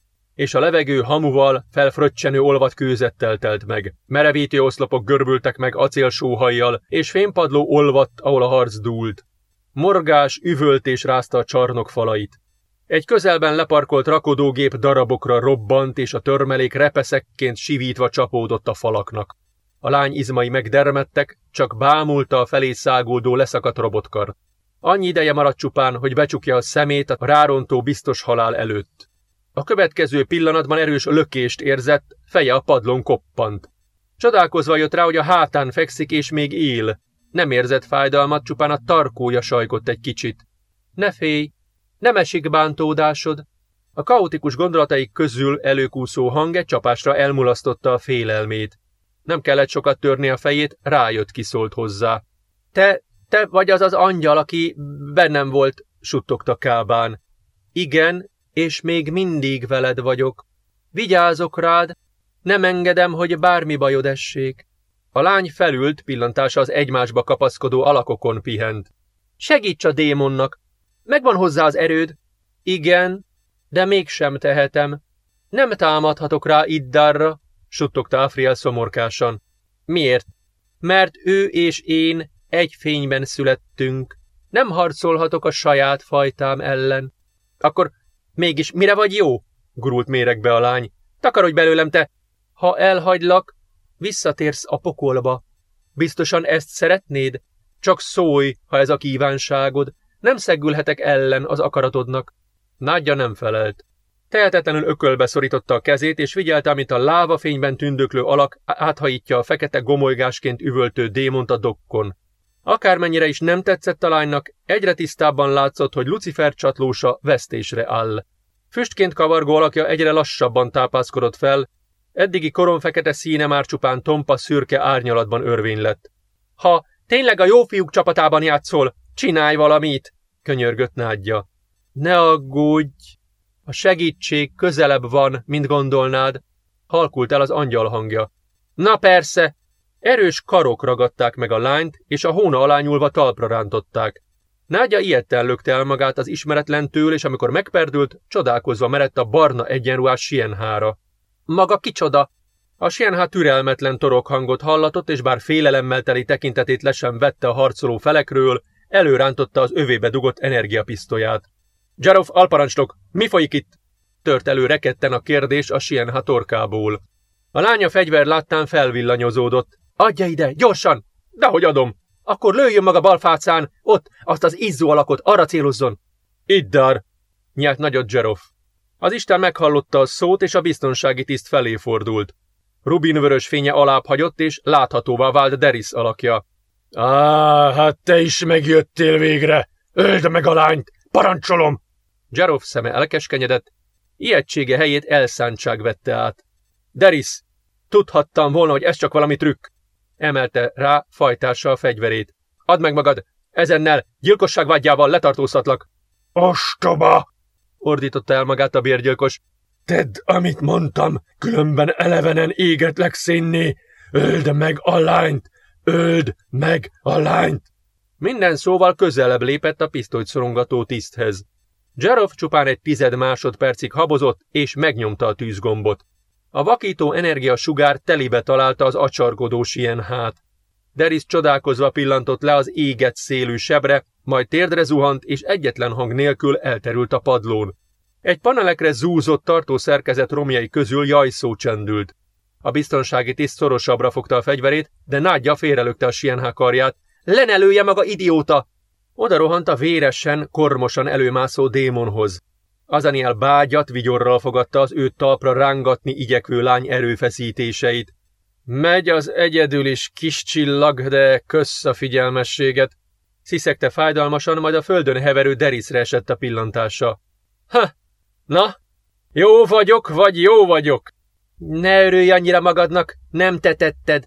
és a levegő hamuval, felfröccsenő olvat kőzettel telt meg. Merevítő oszlopok görbültek meg acélsóhajjal, és fénypadló olvadt, ahol a harc dúlt. Morgás, üvöltés rázta a csarnok falait. Egy közelben leparkolt rakodógép darabokra robbant, és a törmelék repeszekként sivítva csapódott a falaknak. A lány izmai megdermettek, csak bámulta a felé szágódó leszakadt robotkar. Annyi ideje maradt csupán, hogy becsukja a szemét a rárontó biztos halál előtt. A következő pillanatban erős lökést érzett, feje a padlón koppant. Csodálkozva jött rá, hogy a hátán fekszik és még él. Nem érzett fájdalmat, csupán a tarkója sajgott egy kicsit. Ne félj, nem esik bántódásod. A kaotikus gondolataik közül előkúszó hang egy csapásra elmulasztotta a félelmét. Nem kellett sokat törni a fejét, rájött kiszólt hozzá. Te, te vagy az az angyal, aki bennem volt, suttogta Kábán. Igen, és még mindig veled vagyok. Vigyázok rád, nem engedem, hogy bármi bajod essék. A lány felült, pillantása az egymásba kapaszkodó alakokon pihent. Segíts a démonnak, Megvan hozzá az erőd? Igen, de mégsem tehetem. Nem támadhatok rá Iddarra, suttogta Afriel szomorkásan. Miért? Mert ő és én egy fényben születtünk. Nem harcolhatok a saját fajtám ellen. Akkor mégis mire vagy jó? gurult méregbe a lány. Takarodj belőlem, te! Ha elhagylak, visszatérsz a pokolba. Biztosan ezt szeretnéd? Csak szólj, ha ez a kívánságod. Nem szeggülhetek ellen az akaratodnak. Nádja nem felelt. Tehetetlenül ökölbe szorította a kezét, és figyelte, amit a láva fényben tündöklő alak áthajítja a fekete gomolygásként üvöltő démont a dokkon. Akármennyire is nem tetszett a lánynak, egyre tisztábban látszott, hogy Lucifer csatlósa vesztésre áll. Füstként kavargó alakja egyre lassabban tápászkodott fel, eddigi koronfekete színe már csupán tompa szürke árnyalatban örvény lett. Ha tényleg a jó fiúk csapatában játszol, Csinálj valamit, könyörgött nádja. Ne aggódj, a segítség közelebb van, mint gondolnád, halkult el az angyal hangja. Na persze, erős karok ragadták meg a lányt, és a hóna alá nyúlva talpra rántották. Nádja ilyetten lökte el magát az ismeretlentől, és amikor megperdült, csodálkozva merett a barna egyenruhás sienhára. Maga kicsoda? A Sienha türelmetlen torokhangot hallatott, és bár félelemmel teli tekintetét le sem vette a harcoló felekről, előrántotta az övébe dugott energiapisztolyát. Jarov alparancsnok, mi folyik itt? Tört elő reketten a kérdés a Sienha torkából. A lánya fegyver láttán felvillanyozódott. Adja ide, gyorsan! Dehogy adom! Akkor lőjön maga balfácán, ott, azt az izzó alakot, arra célozzon! Iddar! nyelt nagyot Zserov. Az Isten meghallotta a szót, és a biztonsági tiszt felé fordult. Rubinvörös fénye alább hagyott, és láthatóvá vált Deris alakja. Á, hát te is megjöttél végre! Öld meg a lányt! Parancsolom! Zserov szeme elkeskenyedett, ijegysége helyét elszántság vette át. Deris, tudhattam volna, hogy ez csak valami trükk. Emelte rá fajtársa a fegyverét. Add meg magad, ezennel, gyilkosság vágyával letartóztatlak. Ostoba! ordította el magát a bérgyilkos. Tedd, amit mondtam, különben elevenen égetlek színné. Öld meg a lányt! Öld meg a lányt! Minden szóval közelebb lépett a pisztolyt szorongató tiszthez. Jarov csupán egy tized másodpercig habozott, és megnyomta a tűzgombot. A vakító energia sugár telibe találta az acsargodó hát. Deris csodálkozva pillantott le az éget szélű sebre, majd térdre zuhant, és egyetlen hang nélkül elterült a padlón. Egy panelekre zúzott tartó szerkezet romjai közül jajszó csendült. A biztonsági tiszt szorosabbra fogta a fegyverét, de nádja félrelökte a sienhá karját. Lenelője maga, idióta! Oda rohant a véresen, kormosan előmászó démonhoz. Azaniel bágyat vigyorral fogadta az őt talpra rángatni igyekvő lány erőfeszítéseit. Megy az egyedül is kis csillag, de kösz a figyelmességet. Sziszegte fájdalmasan, majd a földön heverő Derisre esett a pillantása. Ha! Na? Jó vagyok, vagy jó vagyok? Ne örülj annyira magadnak, nem te tetted.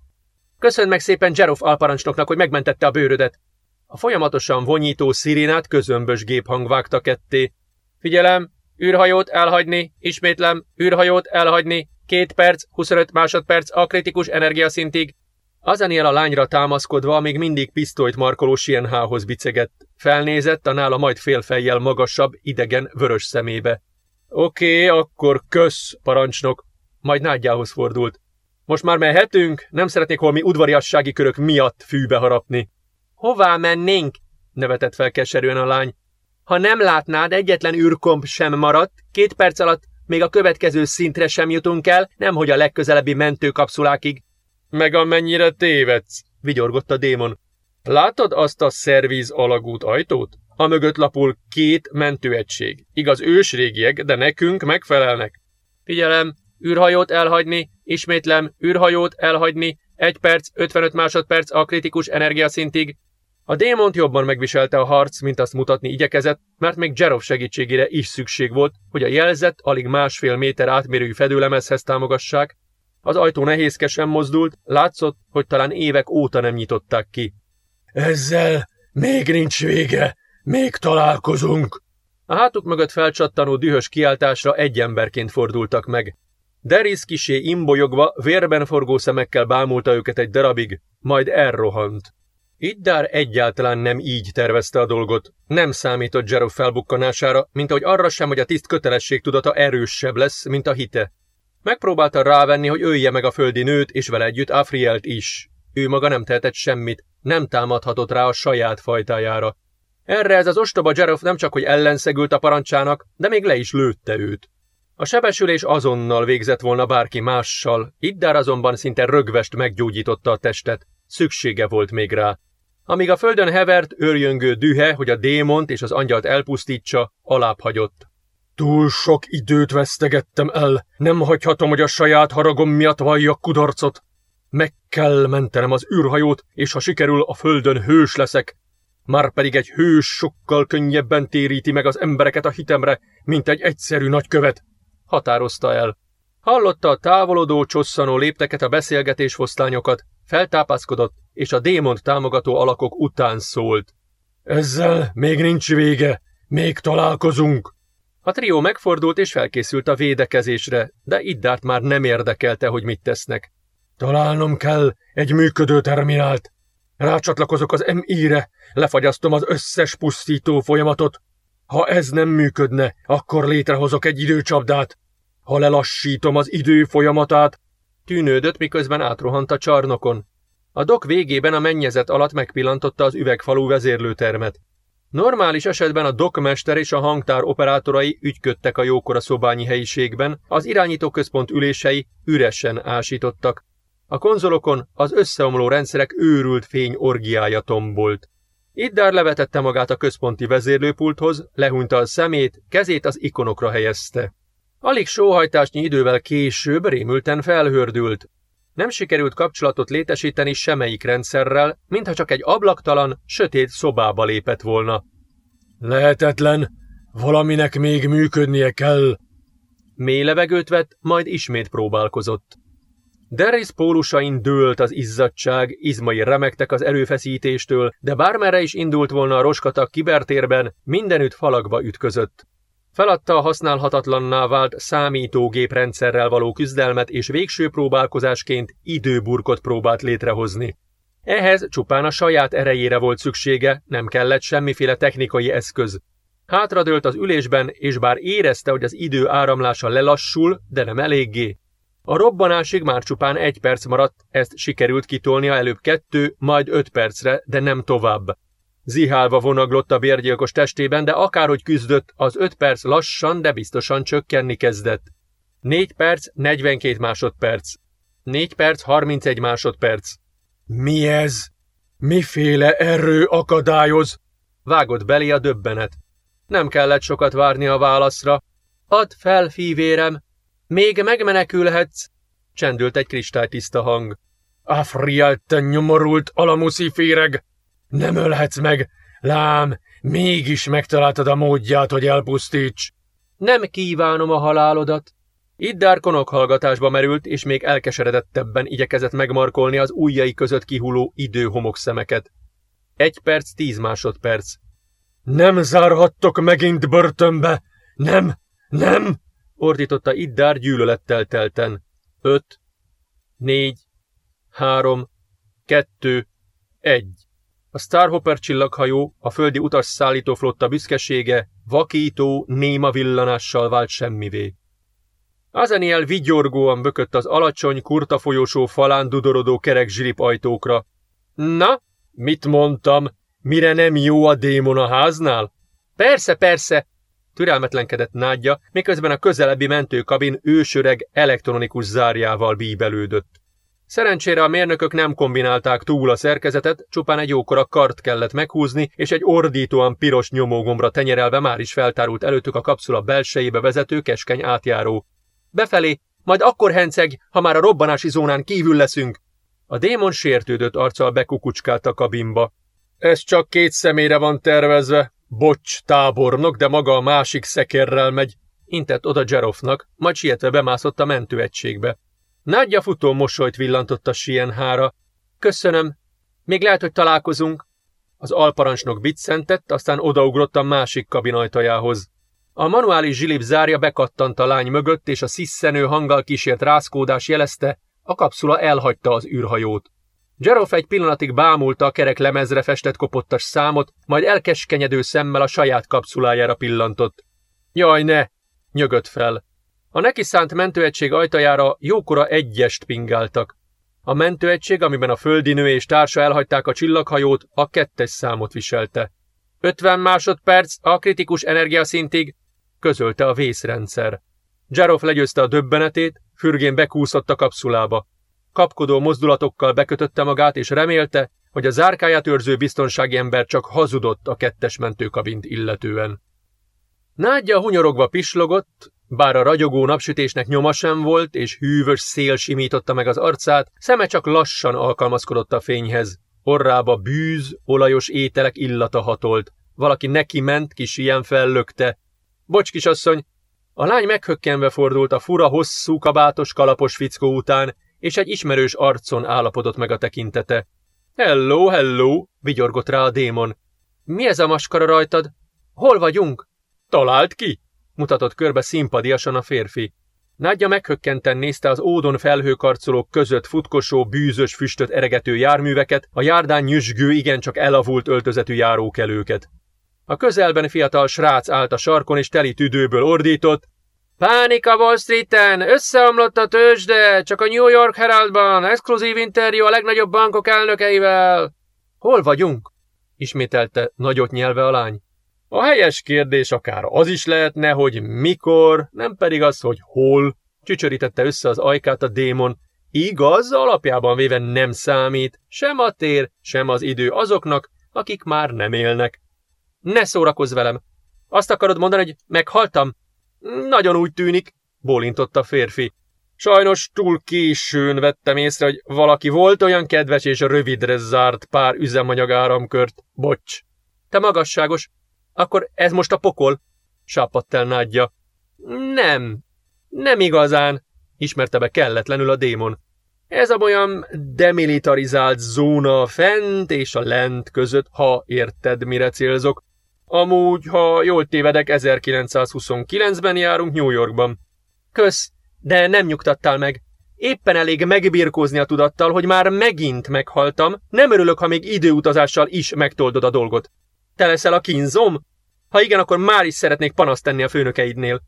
Köszönj meg szépen Jerof alparancsnoknak, hogy megmentette a bőrödet. A folyamatosan vonyító szirénát közömbös géphang vágta ketté. Figyelem, űrhajót elhagyni, ismétlem, űrhajót elhagyni, két perc, 25 másodperc a kritikus energiaszintig. Azaniel a lányra támaszkodva még mindig pisztolyt markoló Sienhához bicegett. Felnézett a nála majd félfejjel magasabb, idegen, vörös szemébe. Oké, akkor kösz, parancsnok. Majd nádjához fordult. Most már mehetünk? Nem szeretnék holmi udvariassági körök miatt fűbe harapni. Hová mennénk? nevetett fel keserűen a lány. Ha nem látnád, egyetlen űrkomp sem maradt, két perc alatt még a következő szintre sem jutunk el, nemhogy a legközelebbi mentőkapszulákig. Meg amennyire tévedsz, vigyorgott a démon. Látod azt a szervíz alagút ajtót? A mögött lapul két mentőegység. Igaz ősrégiek, de nekünk megfelelnek. Figyelem, űrhajót elhagyni, ismétlem, űrhajót elhagyni, egy perc, 55 másodperc a kritikus energiaszintig, a démont jobban megviselte a harc, mint azt mutatni igyekezett, mert még Jerov segítségére is szükség volt, hogy a jelzett, alig másfél méter átmérőjű fedőlemezhez támogassák. Az ajtó nehézkesen mozdult, látszott, hogy talán évek óta nem nyitották ki. Ezzel még nincs vége, még találkozunk. A hátuk mögött felcsattanó dühös kiáltásra egy emberként fordultak meg. Deris kisé imbolyogva, vérben forgó szemekkel bámulta őket egy darabig, majd elrohant. Iddár egyáltalán nem így tervezte a dolgot. Nem számított Jerov felbukkanására, mint ahogy arra sem, hogy a tiszt kötelesség tudata erősebb lesz, mint a hite. Megpróbálta rávenni, hogy ölje meg a földi nőt, és vele együtt Afrielt is. Ő maga nem tehetett semmit, nem támadhatott rá a saját fajtájára. Erre ez az ostoba Jerov nem csak, hogy ellenszegült a parancsának, de még le is lőtte őt. A sebesülés azonnal végzett volna bárki mással, Iddár azonban szinte rögvest meggyógyította a testet. Szüksége volt még rá. Amíg a földön hevert, őrjöngő dühe, hogy a démont és az angyalt elpusztítsa, alább. Túl sok időt vesztegettem el, nem hagyhatom, hogy a saját haragom miatt valljak kudarcot. Meg kell mentenem az űrhajót, és ha sikerül, a földön hős leszek. Már pedig egy hős sokkal könnyebben téríti meg az embereket a hitemre, mint egy egyszerű nagykövet, határozta el. Hallotta a távolodó, csosszanó lépteket, a beszélgetés fosztányokat, feltápászkodott, és a démont támogató alakok után szólt. Ezzel még nincs vége, még találkozunk. A trió megfordult és felkészült a védekezésre, de Iddárt már nem érdekelte, hogy mit tesznek. Találnom kell egy működő terminált. Rácsatlakozok az MI-re, lefagyasztom az összes pusztító folyamatot. Ha ez nem működne, akkor létrehozok egy időcsapdát. Ha lelassítom az idő folyamatát, Tűnődött, miközben átrohant a csarnokon. A dok végében a mennyezet alatt megpillantotta az üvegfalú vezérlőtermet. Normális esetben a dokmester és a hangtár operátorai ügyködtek a jókora szobányi helyiségben, az irányítóközpont ülései üresen ásítottak. A konzolokon az összeomló rendszerek őrült fény orgiája tombolt. Iddár levetette magát a központi vezérlőpulthoz, lehúnyta a szemét, kezét az ikonokra helyezte. Alig sóhajtásnyi idővel később rémülten felhördült. Nem sikerült kapcsolatot létesíteni semmelyik rendszerrel, mintha csak egy ablaktalan, sötét szobába lépett volna. Lehetetlen, valaminek még működnie kell. Mély levegőt vett, majd ismét próbálkozott. Derris pólusain dőlt az izzadság, izmai remektek az erőfeszítéstől, de bármerre is indult volna a roskatak kibertérben, mindenütt falakba ütközött. Feladta a használhatatlanná vált számítógéprendszerrel való küzdelmet, és végső próbálkozásként időburkot próbált létrehozni. Ehhez csupán a saját erejére volt szüksége, nem kellett semmiféle technikai eszköz. Hátradőlt az ülésben, és bár érezte, hogy az idő áramlása lelassul, de nem eléggé. A robbanásig már csupán egy perc maradt, ezt sikerült kitolnia előbb kettő, majd öt percre, de nem tovább. Zihálva vonaglott a bérgyilkos testében, de akárhogy küzdött, az öt perc lassan, de biztosan csökkenni kezdett. Négy perc, 42 másodperc. Négy perc, 31 másodperc. Mi ez? Miféle erő akadályoz? Vágott belé a döbbenet. Nem kellett sokat várni a válaszra. Add fel, fívérem! Még megmenekülhetsz! Csendült egy kristálytiszta hang. Afriel, te nyomorult alamuszi féreg! Nem ölhetsz meg, lám, mégis megtaláltad a módját, hogy elpusztíts. Nem kívánom a halálodat. Iddár hallgatásba merült, és még elkeseredettebben igyekezett megmarkolni az ujjai között kihuló időhomokszemeket. Egy perc, tíz másodperc. Nem zárhattok megint börtönbe! Nem! Nem! ordította Iddár gyűlölettel telten. Öt, négy, három, kettő, egy. A Starhopper csillaghajó, a földi utasszállító flotta büszkesége, vakító, néma villanással vált semmivé. Azeniel vigyorgóan bökött az alacsony, kurta folyosó falán dudorodó kerek zsilip ajtókra. Na, mit mondtam? Mire nem jó a démon a háznál? Persze, persze, türelmetlenkedett nádja, miközben a közelebbi mentőkabin ősöreg elektronikus zárjával bíbelődött. Szerencsére a mérnökök nem kombinálták túl a szerkezetet, csupán egy jókora kart kellett meghúzni, és egy ordítóan piros nyomógombra tenyerelve már is feltárult előttük a kapszula belsejébe vezető keskeny átjáró. Befelé, majd akkor henceg, ha már a robbanási zónán kívül leszünk. A démon sértődött arccal bekukucskált a kabinba. Ez csak két személyre van tervezve. Bocs, tábornok, de maga a másik szekérrel megy. Intett oda Jerofnak, majd sietve bemászott a mentőegységbe. Nagyja futó mosolyt villantott a Sienhára. Köszönöm. Még lehet, hogy találkozunk. Az alparancsnok biccentett, aztán odaugrott a másik kabin ajtajához. A manuális zsilip zárja bekattant a lány mögött, és a sziszenő hanggal kísért rázkódás jelezte, a kapszula elhagyta az űrhajót. Jeroff egy pillanatig bámulta a kerek lemezre festett kopottas számot, majd elkeskenyedő szemmel a saját kapszulájára pillantott. Jaj, ne! nyögött fel. A neki szánt mentőegység ajtajára jókora egyest pingáltak. A mentőegység, amiben a földi nő és társa elhagyták a csillaghajót, a kettes számot viselte. 50 másodperc a kritikus energiaszintig, közölte a vészrendszer. Jaroff legyőzte a döbbenetét, fürgén bekúszott a kapszulába. Kapkodó mozdulatokkal bekötötte magát, és remélte, hogy a zárkáját őrző biztonsági ember csak hazudott a kettes mentőkabint illetően. Nádja hunyorogva pislogott, bár a ragyogó napsütésnek nyoma sem volt, és hűvös szél simította meg az arcát, szeme csak lassan alkalmazkodott a fényhez. Orrába bűz, olajos ételek illata hatolt. Valaki neki ment, kis ilyen fellökte. Bocs, kisasszony! A lány meghökkenve fordult a fura, hosszú, kabátos, kalapos fickó után, és egy ismerős arcon állapodott meg a tekintete. Hello, hello, vigyorgott rá a démon. Mi ez a maskara rajtad? Hol vagyunk? Talált ki? Mutatott körbe szimpadiasan a férfi. Nádja meghökkenten nézte az ódon felhőkarcolók között futkosó, bűzös füstöt eregető járműveket, a járdán nyüzsgő, igencsak elavult öltözetű járókelőket. A közelben fiatal srác állt a sarkon és teli tüdőből ordított. Pánika Wall Street-en, összeomlott a tőzsde, csak a New York Heraldban, exkluzív interjú a legnagyobb bankok elnökeivel. Hol vagyunk? ismételte nagyot nyelve a lány. A helyes kérdés akár az is lehetne, hogy mikor, nem pedig az, hogy hol, csücsörítette össze az ajkát a démon. Igaz, alapjában véve nem számít, sem a tér, sem az idő azoknak, akik már nem élnek. Ne szórakozz velem! Azt akarod mondani, hogy meghaltam? Nagyon úgy tűnik, bólintott a férfi. Sajnos túl későn vettem észre, hogy valaki volt olyan kedves és rövidre zárt pár üzemanyag áramkört. Bocs. Te magasságos. Akkor ez most a pokol? Sápadt el nádja. Nem. Nem igazán, ismerte be kelletlenül a démon. Ez a olyan demilitarizált zóna a fent és a lent között, ha érted, mire célzok. Amúgy, ha jól tévedek, 1929-ben járunk New Yorkban. Kösz, de nem nyugtattál meg. Éppen elég megbirkózni a tudattal, hogy már megint meghaltam, nem örülök, ha még időutazással is megtoldod a dolgot. Te leszel a kínzom? Ha igen, akkor már is szeretnék panaszt tenni a főnökeidnél.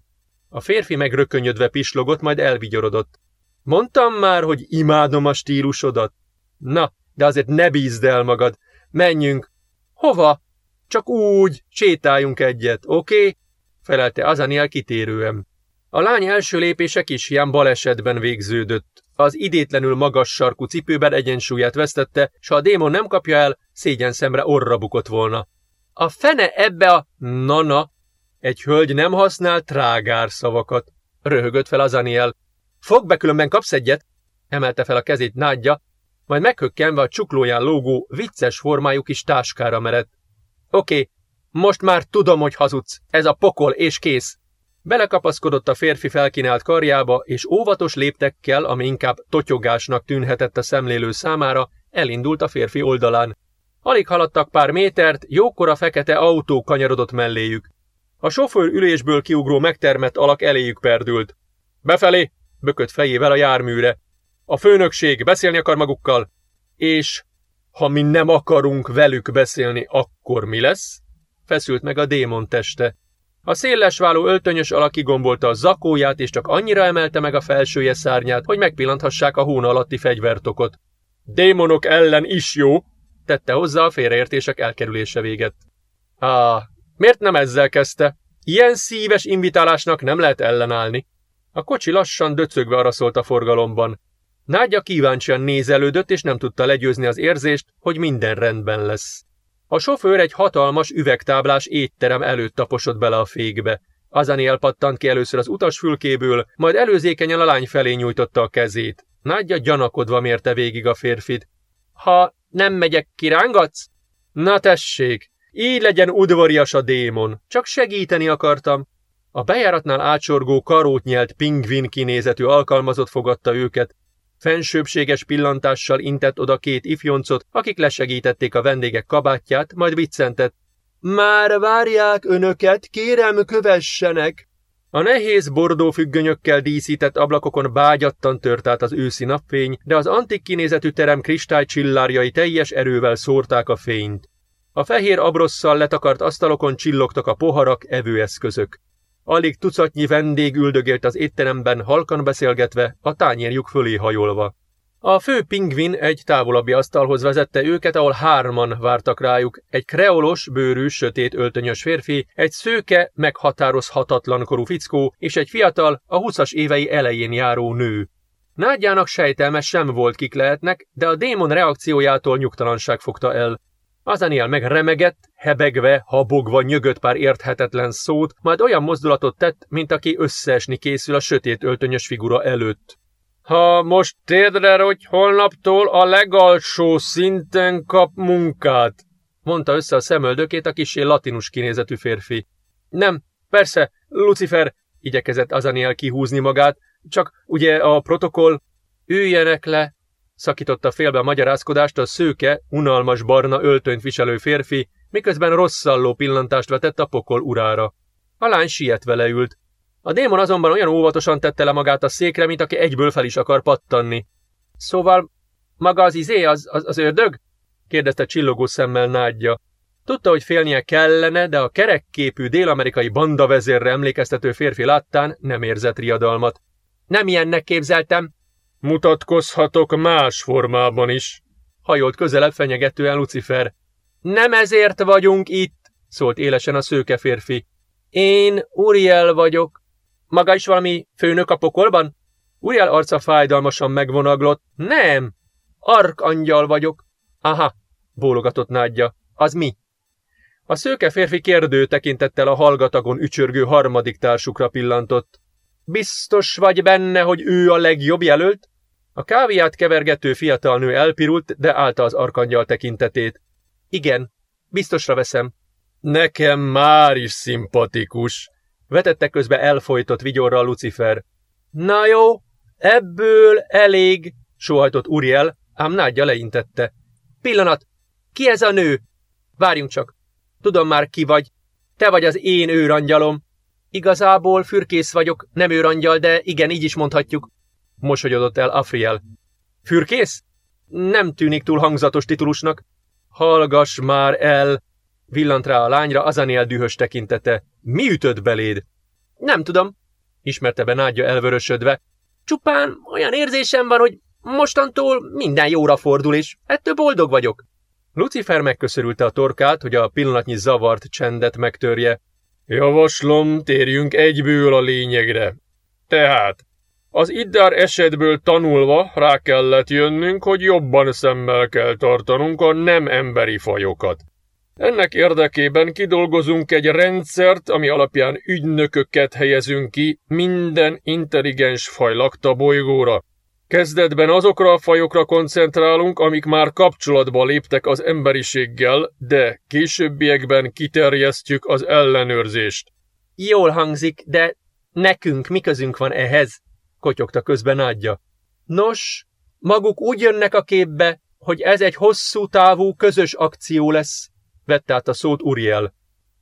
A férfi megrökönyödve pislogott, majd elvigyorodott. Mondtam már, hogy imádom a stílusodat. Na, de azért ne bízd el magad. Menjünk. Hova? Csak úgy, sétáljunk egyet, oké? Okay? felelte Azaniel kitérően. A lány első lépése kis hián balesetben végződött. Az idétlenül magas sarkú cipőben egyensúlyát vesztette, s ha a démon nem kapja el, szégyen szemre orra bukott volna. A fene ebbe a... Nana! Egy hölgy nem használ trágár szavakat. Röhögött fel Azaniel. Fog be, különben kapsz egyet! Emelte fel a kezét nádja, majd meghökkenve a csuklóján lógó, vicces formájú kis táskára merett. Oké, most már tudom, hogy hazudsz. Ez a pokol, és kész. Belekapaszkodott a férfi felkínált karjába, és óvatos léptekkel, ami inkább totyogásnak tűnhetett a szemlélő számára, elindult a férfi oldalán. Alig haladtak pár métert, jókora fekete autó kanyarodott melléjük. A sofőr ülésből kiugró megtermett alak eléjük perdült. Befelé, bökött fejével a járműre. A főnökség beszélni akar magukkal. És ha mi nem akarunk velük beszélni, akkor mi lesz? Feszült meg a démon teste. A széles váló öltönyös alak kigombolta a zakóját, és csak annyira emelte meg a felsője szárnyát, hogy megpillanthassák a hón alatti fegyvertokot. Démonok ellen is jó, tette hozzá a félreértések elkerülése véget. Á, miért nem ezzel kezdte? Ilyen szíves invitálásnak nem lehet ellenállni. A kocsi lassan döcögve araszolt a forgalomban. Nádja kíváncsian nézelődött, és nem tudta legyőzni az érzést, hogy minden rendben lesz. A sofőr egy hatalmas üvegtáblás étterem előtt taposott bele a fékbe. Azaniel pattant ki először az utasfülkéből, majd előzékenyen a lány felé nyújtotta a kezét. Nádja gyanakodva mérte végig a férfit. Ha nem megyek, kirángatsz? Na tessék, így legyen udvarias a démon, csak segíteni akartam. A bejáratnál átsorgó karót nyelt pingvin kinézetű alkalmazott fogadta őket, Fensőbséges pillantással intett oda két ifjoncot, akik lesegítették a vendégek kabátját, majd viccentett. Már várják önöket, kérem kövessenek! A nehéz bordó függönyökkel díszített ablakokon bágyattan tört át az őszi napfény, de az antik kinézetű terem kristálycsillárjai teljes erővel szórták a fényt. A fehér abrosszal letakart asztalokon csillogtak a poharak, evőeszközök. Alig tucatnyi vendég üldögélt az étteremben halkan beszélgetve, a tányérjuk fölé hajolva. A fő pingvin egy távolabbi asztalhoz vezette őket, ahol hárman vártak rájuk, egy kreolos, bőrű, sötét öltönyös férfi, egy szőke, meghatározhatatlan korú fickó, és egy fiatal, a huszas évei elején járó nő. Nádjának sejtelme sem volt kik lehetnek, de a démon reakciójától nyugtalanság fogta el. Azaniel meg remegett, hebegve, habogva nyögött pár érthetetlen szót, majd olyan mozdulatot tett, mint aki összeesni készül a sötét öltönyös figura előtt. Ha most térdre hogy holnaptól a legalsó szinten kap munkát, mondta össze a szemöldökét a kisé latinus kinézetű férfi. Nem, persze, Lucifer, igyekezett Azaniel kihúzni magát, csak ugye a protokoll, üljenek le, Szakította félbe a magyarázkodást a szőke, unalmas barna öltönyt viselő férfi, miközben rosszalló pillantást vetett a pokol urára. A lány sietve leült. A démon azonban olyan óvatosan tette le magát a székre, mint aki egyből fel is akar pattanni. Szóval maga az izé, az, az, az ördög? kérdezte csillogó szemmel nádja. Tudta, hogy félnie kellene, de a kerekképű dél-amerikai bandavezérre emlékeztető férfi láttán nem érzett riadalmat. Nem ilyennek képzeltem. Mutatkozhatok más formában is. Hajolt közelebb fenyegetően Lucifer. Nem ezért vagyunk itt, szólt élesen a szőke férfi. Én Uriel vagyok. Maga is valami főnök a pokolban? Uriel arca fájdalmasan megvonaglott. Nem, arkangyal vagyok. Aha, bólogatott nádja. Az mi? A szőke férfi kérdő tekintettel a hallgatagon ücsörgő harmadik társukra pillantott. Biztos vagy benne, hogy ő a legjobb jelölt? A káviát kevergető fiatal nő elpirult, de állta az arkangyal tekintetét. Igen, biztosra veszem. Nekem már is szimpatikus, vetette közbe elfolytott vigyorral Lucifer. Na jó, ebből elég, sóhajtott Uriel, ám nádja leintette. Pillanat, ki ez a nő? Várjunk csak, tudom már ki vagy. Te vagy az én őrangyalom. Igazából fürkész vagyok, nem őrangyal, de igen, így is mondhatjuk. Mosolyodott el Afriel. Fürkész? Nem tűnik túl hangzatos titulusnak. Hallgass már el! Villant rá a lányra Azaniel dühös tekintete. Mi ütött beléd? Nem tudom, ismerte be nádja elvörösödve. Csupán olyan érzésem van, hogy mostantól minden jóra fordul, és ettől boldog vagyok. Lucifer megköszörülte a torkát, hogy a pillanatnyi zavart csendet megtörje. Javaslom, térjünk egyből a lényegre. Tehát, az Iddár esetből tanulva rá kellett jönnünk, hogy jobban szemmel kell tartanunk a nem emberi fajokat. Ennek érdekében kidolgozunk egy rendszert, ami alapján ügynököket helyezünk ki minden intelligens faj lakta bolygóra. Kezdetben azokra a fajokra koncentrálunk, amik már kapcsolatba léptek az emberiséggel, de későbbiekben kiterjesztjük az ellenőrzést. Jól hangzik, de nekünk mi közünk van ehhez? kotyogta közben Nádja. Nos, maguk úgy jönnek a képbe, hogy ez egy hosszú távú közös akció lesz, vette át a szót Uriel.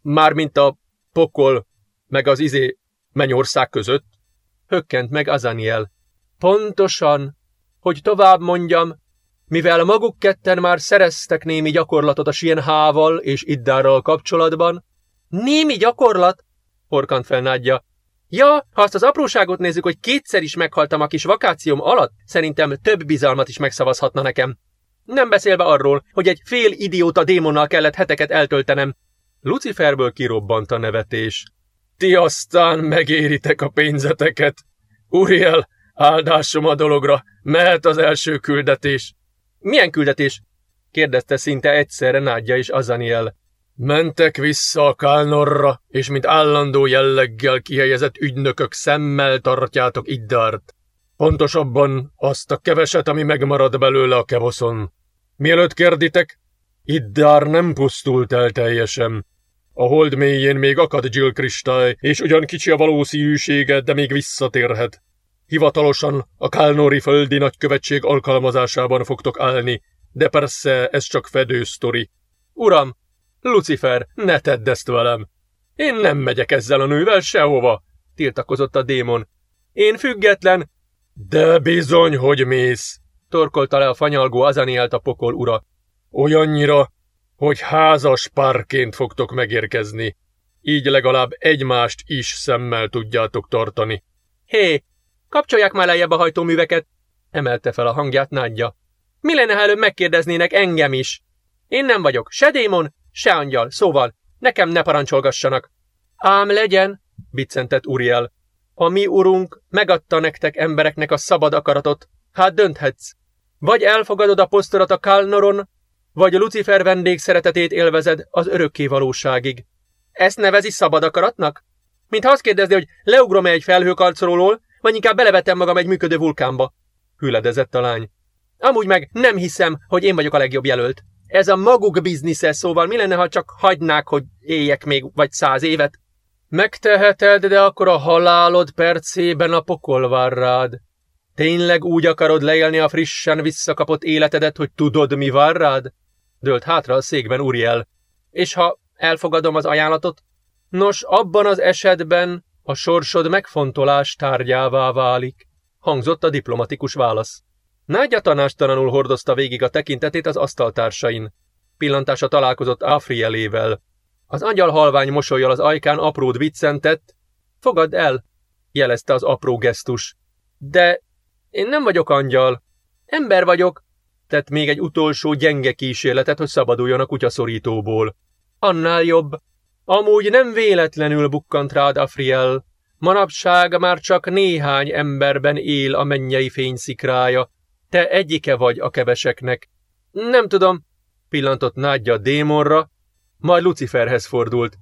Mármint a pokol, meg az izé mennyország között, hökkent meg Azaniel. Pontosan, hogy tovább mondjam, mivel maguk ketten már szereztek némi gyakorlatot a Sienhával és Iddárral kapcsolatban. Némi gyakorlat? Horkant fel Nádja. Ja, ha azt az apróságot nézzük, hogy kétszer is meghaltam a kis vakációm alatt, szerintem több bizalmat is megszavazhatna nekem. Nem beszélve arról, hogy egy fél idióta démonnal kellett heteket eltöltenem. Luciferből kirobbant a nevetés. Ti aztán megéritek a pénzeteket. Uriel, áldásom a dologra, mehet az első küldetés. Milyen küldetés? kérdezte szinte egyszerre Nádja és Azaniel. Mentek vissza a Kálnorra, és mint állandó jelleggel kihelyezett ügynökök szemmel tartjátok Iddart. Pontosabban azt a keveset, ami megmarad belőle a kevoszon. Mielőtt kérditek, Iddár nem pusztult el teljesen. A hold mélyén még akad Jill kristály, és ugyan kicsi a valószínűsége, de még visszatérhet. Hivatalosan a Kálnori földi nagykövetség alkalmazásában fogtok állni, de persze ez csak fedő sztori. Uram, Lucifer, ne tedd ezt velem! Én nem megyek ezzel a nővel sehova, tiltakozott a démon. Én független, de bizony, hogy mész, torkolta le a fanyalgó Azanielt a pokol ura. Olyannyira, hogy házas párként fogtok megérkezni. Így legalább egymást is szemmel tudjátok tartani. Hé, kapcsolják már lejjebb a hajtóműveket, emelte fel a hangját nádja. Mi lenne, ha előbb megkérdeznének engem is? Én nem vagyok se démon, se angyal, szóval nekem ne parancsolgassanak. Ám legyen, biccentett Uriel. A mi urunk megadta nektek embereknek a szabad akaratot, hát dönthetsz. Vagy elfogadod a posztorat a Kalnoron, vagy Lucifer vendég szeretetét élvezed az örökké valóságig. Ezt nevezi szabad akaratnak? Mint ha azt kérdezni, hogy leugrom-e egy felhőkarcolóról, vagy inkább belevetem magam egy működő vulkánba. Hüledezett a lány. Amúgy meg nem hiszem, hogy én vagyok a legjobb jelölt. Ez a maguk biznisze, szóval mi lenne, ha csak hagynák, hogy éljek még vagy száz évet? Megteheted, de akkor a halálod percében a pokol vár rád. Tényleg úgy akarod leélni a frissen visszakapott életedet, hogy tudod, mi vár rád? Dölt hátra a székben Uriel. És ha elfogadom az ajánlatot? Nos, abban az esetben a sorsod megfontolás tárgyává válik, hangzott a diplomatikus válasz. Nádja tanástalanul hordozta végig a tekintetét az asztaltársain. pillantása találkozott Afrielével. Az angyal halvány mosolyjal az ajkán apród viccentett. Fogadd el, jelezte az apró gesztus. De én nem vagyok angyal. Ember vagyok. Tett még egy utolsó gyenge kísérletet, hogy szabaduljon a kutyaszorítóból. Annál jobb. Amúgy nem véletlenül bukkant rád Afriel. Manapság már csak néhány emberben él a mennyei fényszikrája. Te egyike vagy a keveseknek. Nem tudom, pillantott nádja démonra, majd Luciferhez fordult.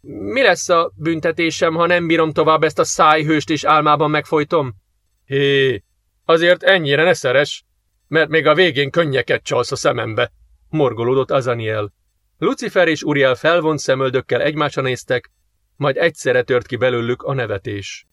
Mi lesz a büntetésem, ha nem bírom tovább ezt a szájhőst és álmában megfojtom? Hé, azért ennyire ne szeres, mert még a végén könnyeket csalsz a szemembe, morgolódott Azaniel. Lucifer és Uriel felvont szemöldökkel egymásra néztek, majd egyszerre tört ki belőlük a nevetés.